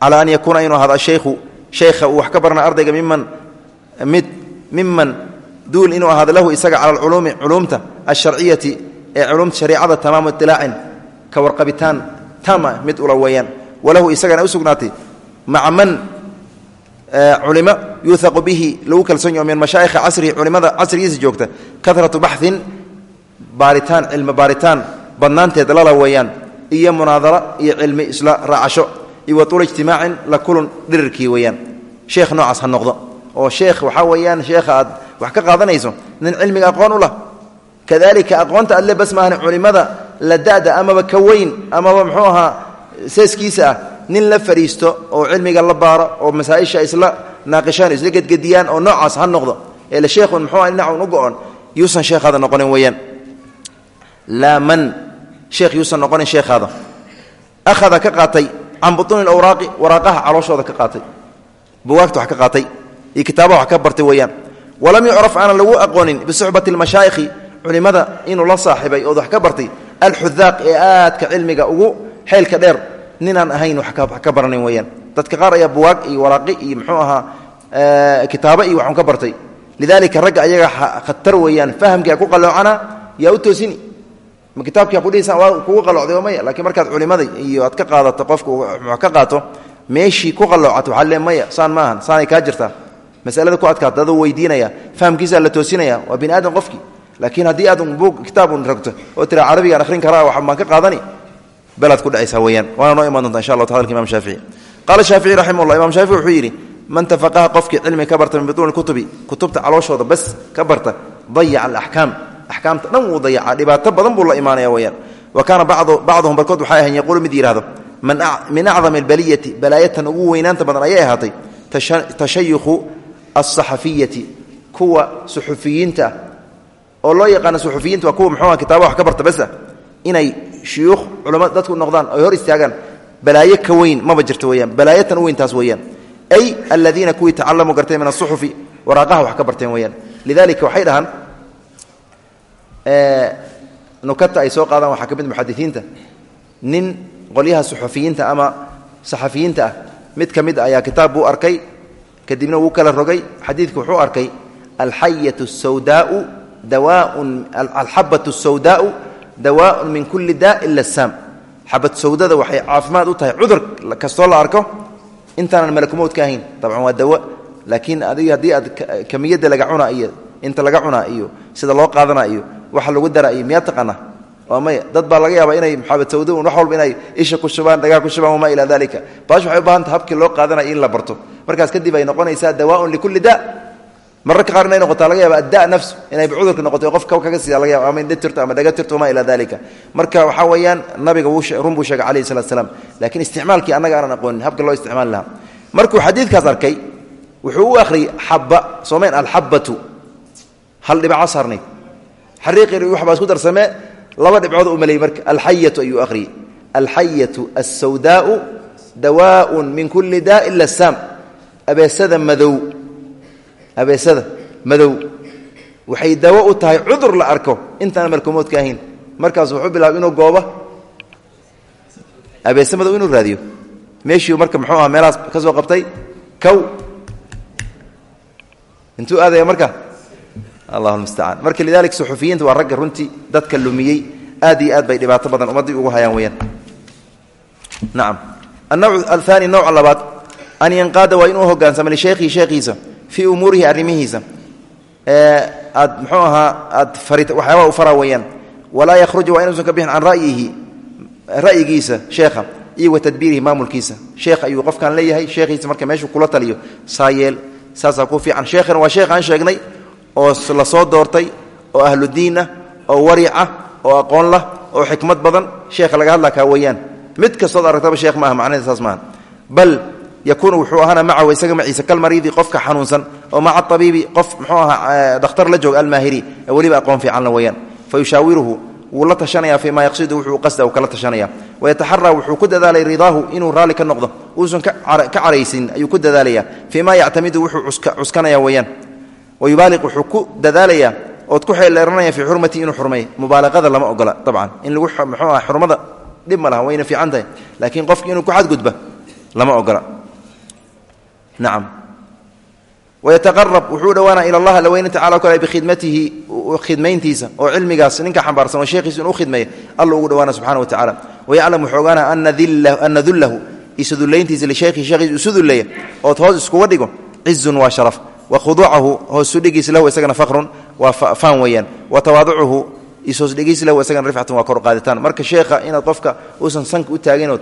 Speaker 1: Calaa an yakuuna inuu ahado ashaykhu sheykha uu wax ka barna ardayga miman mid miman duul inuu ahaado lahu isaga cala alculuumi culuumta alsharciyati ee culumta shariicada tamaamu iطilaacin ka warqabitaan tama mid ula weeyaan walahu isagana u sugnaatay maca man culimo yuuhaqu bihi lagu kalsoon yaho min mashaa'ikha casrihi culimada casrigiisa joogta karatu baxin baaritaan cilmi baaritaan badnaanteed lala weeyaan iyo munaadaro iyo cilmi isla raacasho iyo wa tuula ijtimaacin la kulun dhirirkii weeyaan. Sheekh noocaas ha noqdo oo sheekh waxaa weeyaan sheekha aad wax ka qaadanayso nin cilmiga aqoon u lah. Kadalika aqoonta adle bas maahan culimada la da'da amaba ka weyn amaba muxuu ahaa seeskiisa ah nin la fadhiisto oo cilmiga la baaro oo masaaisha isla naaqishaan isla gedgediyaan oo noocaas ha noqdo eele sheekhun muxuu dhinacun u go-on yuusan sheekhaada noqonin weeyaan. Laa man sheekh yuusan noqonin sheekhaada. Akhada ka qaatay can butuuni awraaqi waraaqaha calooshooda ka qaatay buwaagta wax ka qaatay iyo kitaabaha wax ka bartay weeyaan. Walam yucraf aanan lagu aqoonin bisuxbati almashaayikhi culimada inuu la saaxibay ood wax ka bartay alxudaaq ee aadka cilmiga ugu xeelka dheer ninaan ahayn wax ka baranayn weyaan dadka qaar ayaa buwaag iyo waraaqi iyo muxuu ahaa kitaabo iyo waxun ka bartay. Lidalika ragga ayaga khatar weeyaan fahamkia ku qaloocana yaa u toosini. Ma kitaabkia kudhihisan waa kugu qalocday maya lakiin markaad culimada iyo aad ka qaadato qofka ka qaato meeshii ku qaloocato waxaa le maya saan ma saanay kaa jirtaa. Masalada ku adkaata adoo weydiinaya fahamkiisaa la toosinaya waa bini aadam qofkii. Laakiin haddii aad bug kitaabun ragto oo tira carabigaan akhrin karaa wax maan ka qaadani belaad ku dhacaysaa weyaan waana noo iman donta insha allah ta hadalka imam shaafici qaala shaafici raximah llah imam shaafici wuxuu yidhi man tafaqaha qofkii cilmi ka barta min bituuni kutubi kutubta calooshooda bas ka barta dayaca alaxkaam axkaamta dhan wuu dayacaa dhibaato badan buu la imaanaya weyaan wa kaana bacduhum barkood waxay ahayn yaquulu mid yidhahdo min acdami albaliyati balaayatan ugu weynaanta badan ayay ahaatay tashayukhu alsaxafiyati kuwa suxufiyiinta oo loo yaqaano suxufiyiinta waa kuwa muxuuha kitaaba wax ka barta basa inay shuyuukh culama dadku noqdaan oy hor istaagaan. Balaayo ka weyn maba jirto weyaan balaayatan u weyn taas weeyaan. Ay aladiina kuwii tacalamuu garteen min asuxufi waraaqaha wax ka barteen weyaan lidalika waxay dhahaan nukata ay soo qaadaan waxaa ka mid muxadisiinta nin qolyaha suxufiyiinta ama saxafiyiinta ah mid ka mid ayaa kitaab buu arkay kadibna wuu kala rogay xadiidku wuxuu arkay alxayatu sawdaau dawaaun alxabatu sawdaau dawaaun min kulli daa ila saam xabad sawdada waxay caafimaad u tahay cudur. Kastoo la arko intaanan malakumowd ka ahayn dabcan waa dawa laakiin adig haddii aad kamiyadda laga cunaa iyo inta laga cunaa iyo sida loo qaadana iyo waxa lagu dara iyo miyaa taqaana waa maya dad baa laga yaaba inay maxaabad sawda wax walba inay isha ku shubaan dhagaa ku shubaan wamaa ilaa dalika baash waxay u baahanta habkii loo qaadanaya in la barto. Markaas kadib da mararka qaar inay noqotaa laga yaaba adda nafsu inay cudurka noqoto qof kaga siida laga yaba ama indhe tirto ama dhaga tirto wamaa ilaa dalika marka waxaa weeyaan nabiga run buu sheegay calayhi salatu salaam laakiin isticmaalkii annaga aanan aqoonin habka loo isticmaali lahaa. Markuu xadiidkaas arkay wuxuu u akhriyey xabba soomayn alxabbatu. Hal dhibaco saarnayd xariiqi waxbaa isku darsamee laba dhibcood u maleeyey marka alxayatu ayuu akhriyey alxayatu alsawdaau dawaaun min kulli daa ila saam abeesada madow abeesada madow. Waxay dawo u tahay cudur la arko. Intaan malkumoodka ahayn markaas wuxuu bilaabay inuu gooba abeese madow inuu raadiyo. Meeshii marka muxuu aha meelahaas ka soo qabtay? Kow. Intuu aadaya marka? Allahu mustacaan marka lidalik suxufiyiinta waa ragga runtii dadka lumiyey aad iyo aad bay dhibaato badan ummaddii ugu hayaan weyaan nacam annawc athani nowca labaad an yanqaada waa inuu hogaansamo lishaykhihi sheekhiisa fii umuurihi arrimihiisa. Aad muxuu ahaa aad waxyaabaa u fara weeyaan. Walaa yakhruja waa inuusan ka bixin ra'yihi ra'yigiisa sheekha iyo wa tadbiirihi maamulkiisa. Sheekh ayuu qofkan leeyahay sheekhiisa marka meeshuu kula taliyo saa yeel saasaa ku fiican. Sheekhana waa sheekh aan sheegnay oo la soo doortay oo ahludiin ah oo waric oo aqoon lah oo xikmad badan sheekha laga hadla kaa weeyaan. Mid kastood aragtaba sheekh maaha macnaheed saas bal yakuunu wuxuu ahaana macahu isaga maciisa kalmariidi qofka xanuunsan oo maca abiibi qof muxuu ahaa dakhtar la jooga almaahiri weliba aqoon fiicanla weeyaan. Fa yushaawiruhu wuu la tashanaya fii ma yaqsidu wuxuu qasda uu kala tashanaya wayataxaraa wuxuu ku dadaalay ridaahu inuu raalli ka noqdo. Uusan ka caraysin ayuu ku dadaalaya fii ma yactamidu wuxuu cuskanaya weeyaan. Wayubaaliq wuxuu ku dadaalayaa ood ku xeeleeranaya fii xurmatii inuu xurmeeyo mubaalaqada lama ogola dabcan. In lagu muxuu aha xurmada dhib nacam wayataqarab wuxuu dhowaana ila allah alla weyne tacala kale bikhidmatihi khidmayntiisa oo cilmigaas ninka xambaarsan oo sheekhiisa inuu khidmeeya alla ugu dhowaana subxana wa tacala wayaclam wuxuu ogaana ana dullahu isudullayntiisa lishaykhihi sheekhiisa isu dulleeya ood hoos iskuga dhigo cizun waa sharaf wakhuduucahu hoosudhigiis lahu isagana fakrun waa faan weeyaan wa tawaaducuhu ishoosdhigiis lahu isagana rifcatun waa kor qaaditaan marka sheekha inaad qofka uusan sanka u taaginood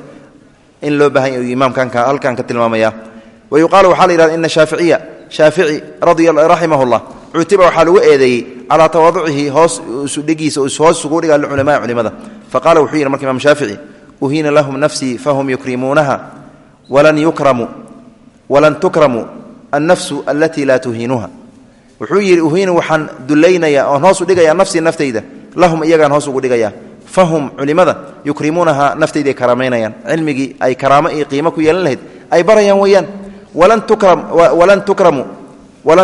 Speaker 1: in loo baahan ka tilmaamaya wa yuqaalu waxaa la yihahda ina shaaficiya shaafici raximah llah cutiba waxaa lagu eedeeyey calaa tawaaducihi hoos isudhigiisa hoos isugu dhiga liculamaai culimada faqala wuxuu yidhi marka imaam shaafici uhiina lahum nafsii fahum yukrimuunaha walan tukramu annafsu alatii laa tuhiinuha wuxuu yidhi uhiinu waxaan dulaynayaa oon hoos u dhigayaa nafsii naftayda lahum iyagaan hoos ugu dhigayaa fahum culimada yukrimuunaha naftayday karaamaynayaan cilmigii ay karaamo iyo qiimo ku yeelan walan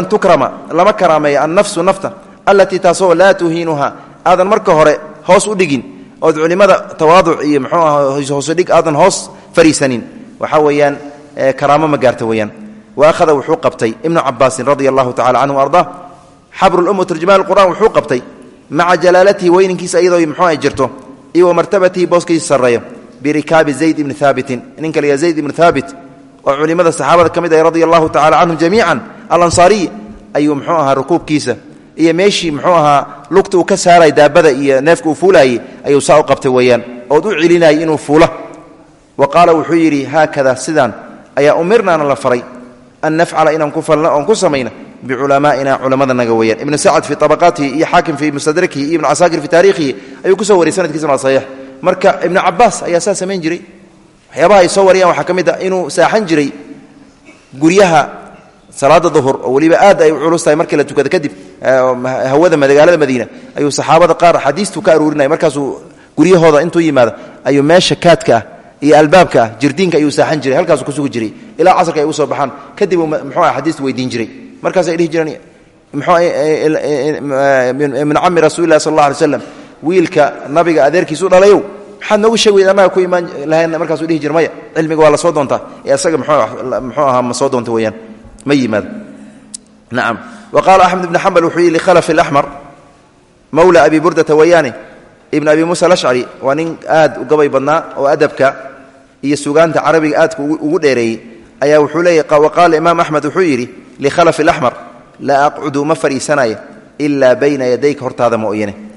Speaker 1: tukrama lama karaameeya annafsu nafta allatii taasoo laa tuhiinuha. Aadan marka hore hoos u dhigin ood culimada tawaaduc iyo mxuu aha hoosudhig aadan hoos fariisanin. Waxaa weeyaan karaamo ma gaarta weeyaan. Waahada wuxuu qabtay ibnu cabaasin radia allahu tacala canhu arda. Xabrulum tarjumaan qur'an wuxuu qabtay maca jalaalatihi weyninkiisa iyadoo mxuu ay jirto iyo wa martabatihi booskiisa sarreeyo birikaabi zayd ibni haabitin ninka layaa zayd ibnu haabit oo culimada saxaabada ka mid ah radia allahu tacala canhum jamiican alansaariy ayuu mxuu ahaa rukuubkiisa. Iyo meeshii mxuu ahaa lugta uu ka saaray daabada iyo neefka uu fuulaayey ayuu saa qabtay weeyaan. Ood u celinayay inuu fuula. Wa wuxuu yidhi haakada sidaan. Ayaa umirnaana la faray. An nafcala inaan ku falno oon ku samayno biculamaa'ina culamadanaga weeyaan. Ibnu sacad fii abaqaatihi iyo xaakim fii mustadrakihi iyo ibnu casaakir fii taariikhihi ayuu ku soo wariyay sanadkiisana waa marka ibnu cabaas ayaa saa samayn jiray waxyaabaha ay soo wariyaan waxaa ka mid ah inuu saaxan jiray guryaha salaada duhur oo weliba aad ay u culus tahay markii la tukada kadib hawada magaalada madiina. Ayuu saxaabada qaar xadiistu ka aruurinaya markaasuu guryahooda intuu yimaado ayuu meesha kaadka ah iyo albaabka ah jirdiinka ayuu saaxan jiray halkaasuu ku sugi jiray. Ilaa casarka ay soo baxaan kadib uu muxuu ah xadiistu weydiin jiray. Markaasay dhihi jireen muxuu min cami rasuulillahi sal allah alay slam wiilka nabiga adeerkiisu dhalayow maxaad noogu sheeg weyd ku imaan lahayn markaasuu dhihi jir maya cilmiga waa la soo doontaa ee asaga muxuu ahaa ma soo doonta weeyaan? Ma yimaado nacam wa qaala axmed ibni xambal wuxuu yihi likhalaf alaxmar mawla abi burdata wayaani ibn abi muusa alashcari waa nin aad u gabay badnaa oo adabka iyo sugaanta carabiga aadka ugu dheereeyey ayaa wuxuu leeyahy wa qaala imaam axmed wuxuu yidhi likhalaf alaxmar laa aqcudu ma fadhiisanaya ilaa bayna yadayka hortaada mooyane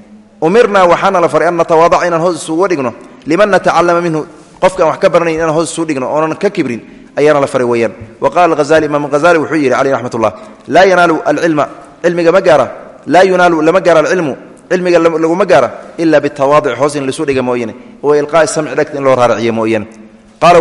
Speaker 1: umirnaa waxaana la faray an natawaadaca inaan hoos isuga dhigno liman natacalama minhu. Qofkaan wax ka baranayn inaan hoos isugu dhigno oonan ka kibrin ayaana la faray weeyaan. Wa qala ahazali imaam hazali wuxuu yidhi caleyh raxmat ullah laa yanaalu alcilma cilmiga ma gaara. Laa yunaalu lama gaara alcilmu cilmiga laguma gaara ila bitawaadic hoos in lisu dhiga mooyane. Wa ilqaa'i samci dhegta in loo raaraciyo mooyane. Qaala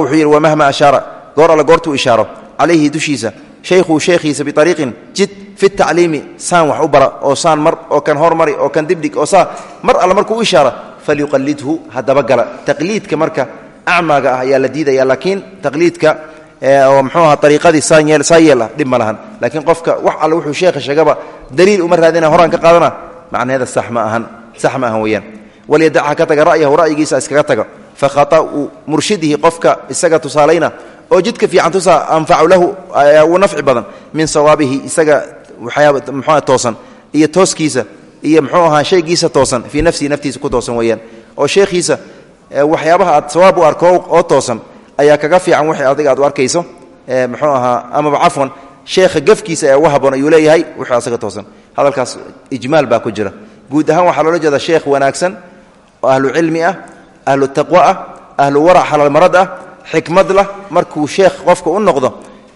Speaker 1: fi tacliimi saan wax u bara oo saan mar oo kan hormari oo kan dibdhig oo saa mar alle markuu u ishaara falyuqalidhu hadaba gala taqliidka marka acmaaga ah ayaa la diidaya laakiin taqliidka oo mxuu aha ariiqadii saa yeel dhib ma lahan. Laakiin qofka wax alle wuxuu sheekha sheegaba daliil uma raadina horaan ka qaadana macnaheeda sax ma ahan sax ma ahan weeyaan. Walyadacha ka taga ra'yahu ra'yigiisa iskaga taga. Fa khata'u murshidihi qofka isaga tusaalayna oo jidka fiican tusaa anfacu lahu uu nafci badan min sawaabihi isaga waxyaaba toosan iyo tooskiisa iyo mxuu ahaa shaygiisa toosan fii nafsihi naftiisa ku toosan weeyaan. Oo sheekhiisa waxyaabaha aad sawaab u arko oo toosan ayaa kaga fiican wixii adiga aad u arkayso. Mxuu ahaa amaba cafwan sheekha gefkiisa ee uga ayuu leeyahay wixii asaga toosan. Hadalkaas ijmaal baa ku jira. Guud ahaan waxaa loola jeeda sheekh wanaagsan oo ahlu cilmi ah ahlu taqwo ah ahlu warac xalaalmarad ah xikmad lah. Markuu sheekh qofka u noqdo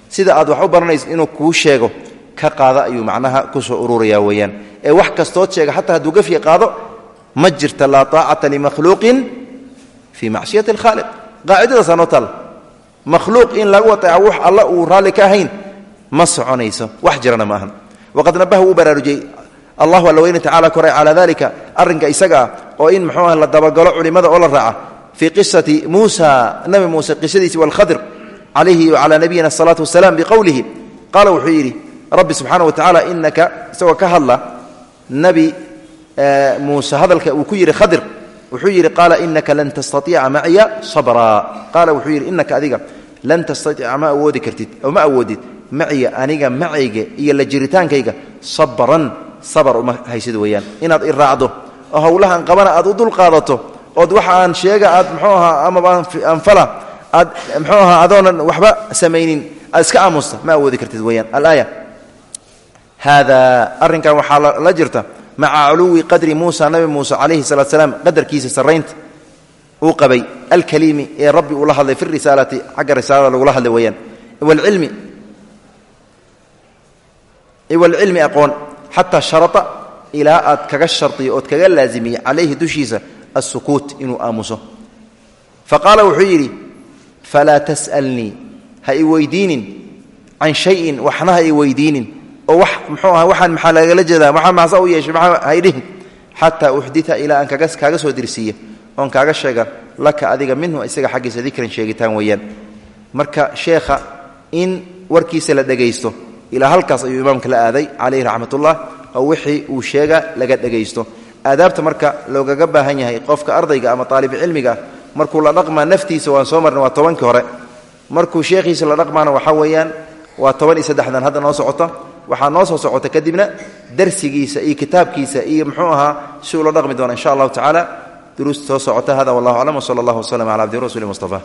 Speaker 1: sida aad wax u baranayso inuu kuu sheego ka qaada ayuu macnaha ku soo ururaya weeyaan. Ee wax kastood sheega xataa hadduu gafya qaado ma jirta laa taacata limakhluuqin fii macsiyati alkhaaliq. Qaacidadaasaa noo taalla makhluuq in lagu ateeco wax alla uu raalli ka ahayn ma soconayso. Wax jirana ma ahan. Waqad nabaha wuu baraarujiyey allahu alla weyne tacala koray calaa dalika arrinka isaga ah oo in muxuu ah la dabagalo culimmada oo la raaca fii qisati muusa nabi muuse qisadiisi walkhadir calayhi wacalaa nabiyina asalaatu wasalaam biqowlihi qaala wuxuu yidhi rabbi subxaana wa tacala inaka isagoo ka hadla nabi muuse hadalka uu ku yidhi khadir wuxuu yidhi qaala inaka lan tastaiica maciya sabraa qaala wuxuu yidhi inaka adiga lan tastaiica ma awoodi kartid oo ma awoodid maciya aniga macayga iyo la jiritaankayga sabran sabar uma haysid weeyaan. Inaad i raacdo oo howlahaan qabana aad u dulqaadato ood waxa aan sheega aad mxuu ahaa amaba aanfala aad mxuu ahaa adoonan waxba samaynin aad iska aamusta ma awoodi kartid weeyaan. Alaaya haada arrinkan waxaa la jirta maca culuwi qadri muusa nabi muuse calayhi salaat slaam qadarkiisa sarraynta uu qabay. Alkaliimi ee rabbi uu la hadlay fi risaalati xagga risaalada lagula hadlay weeyaan. Walcilmi walcilmi aqoon. Xataa sharata ilaa aad kaga shardiyo ood kaga laazimiye calayhi dushiisa asukuut inuu aamuso. Fa wuxuu yidhi falaa tas'alnii ha i weydiinin can shayin waxna ha i weydiinin oo wax mxuu aha waxaan maxaa lagala jeedaa waxaa maxsa u yeeshay maa haydhihin xataa uxdita ilaa aan kaaga soo dirsiiye oon kaaga sheega laka adiga minhu isaga xaggiisa dikran sheegitaan weeyaan. Marka sheekha in warkiisa la dhegaysto ilaa halkaas ayuu imaamka la aaday calayhi raxmatullah oo wixii uu sheega laga dhegaysto aadaabta marka loogaga baahan yahay qofka ardayga ama aalibcilmiga markuu la dhaqmaa naftiisa waan soo marnay waa tobankii hore. Markuu sheekhiisa la dhaqmaana waxaa weeyaan waa toban iyo saddexdan hadda noo socota waxaa noo soo socota kadibna darsigiisa iyo kitaabkiisa iyo muxuu ahaa si uu la dhaqmi doona insha allahu tacaala. Duruusta soo socota hada wallah aclam wsala allah waslm cala abdi rasuuli mustafa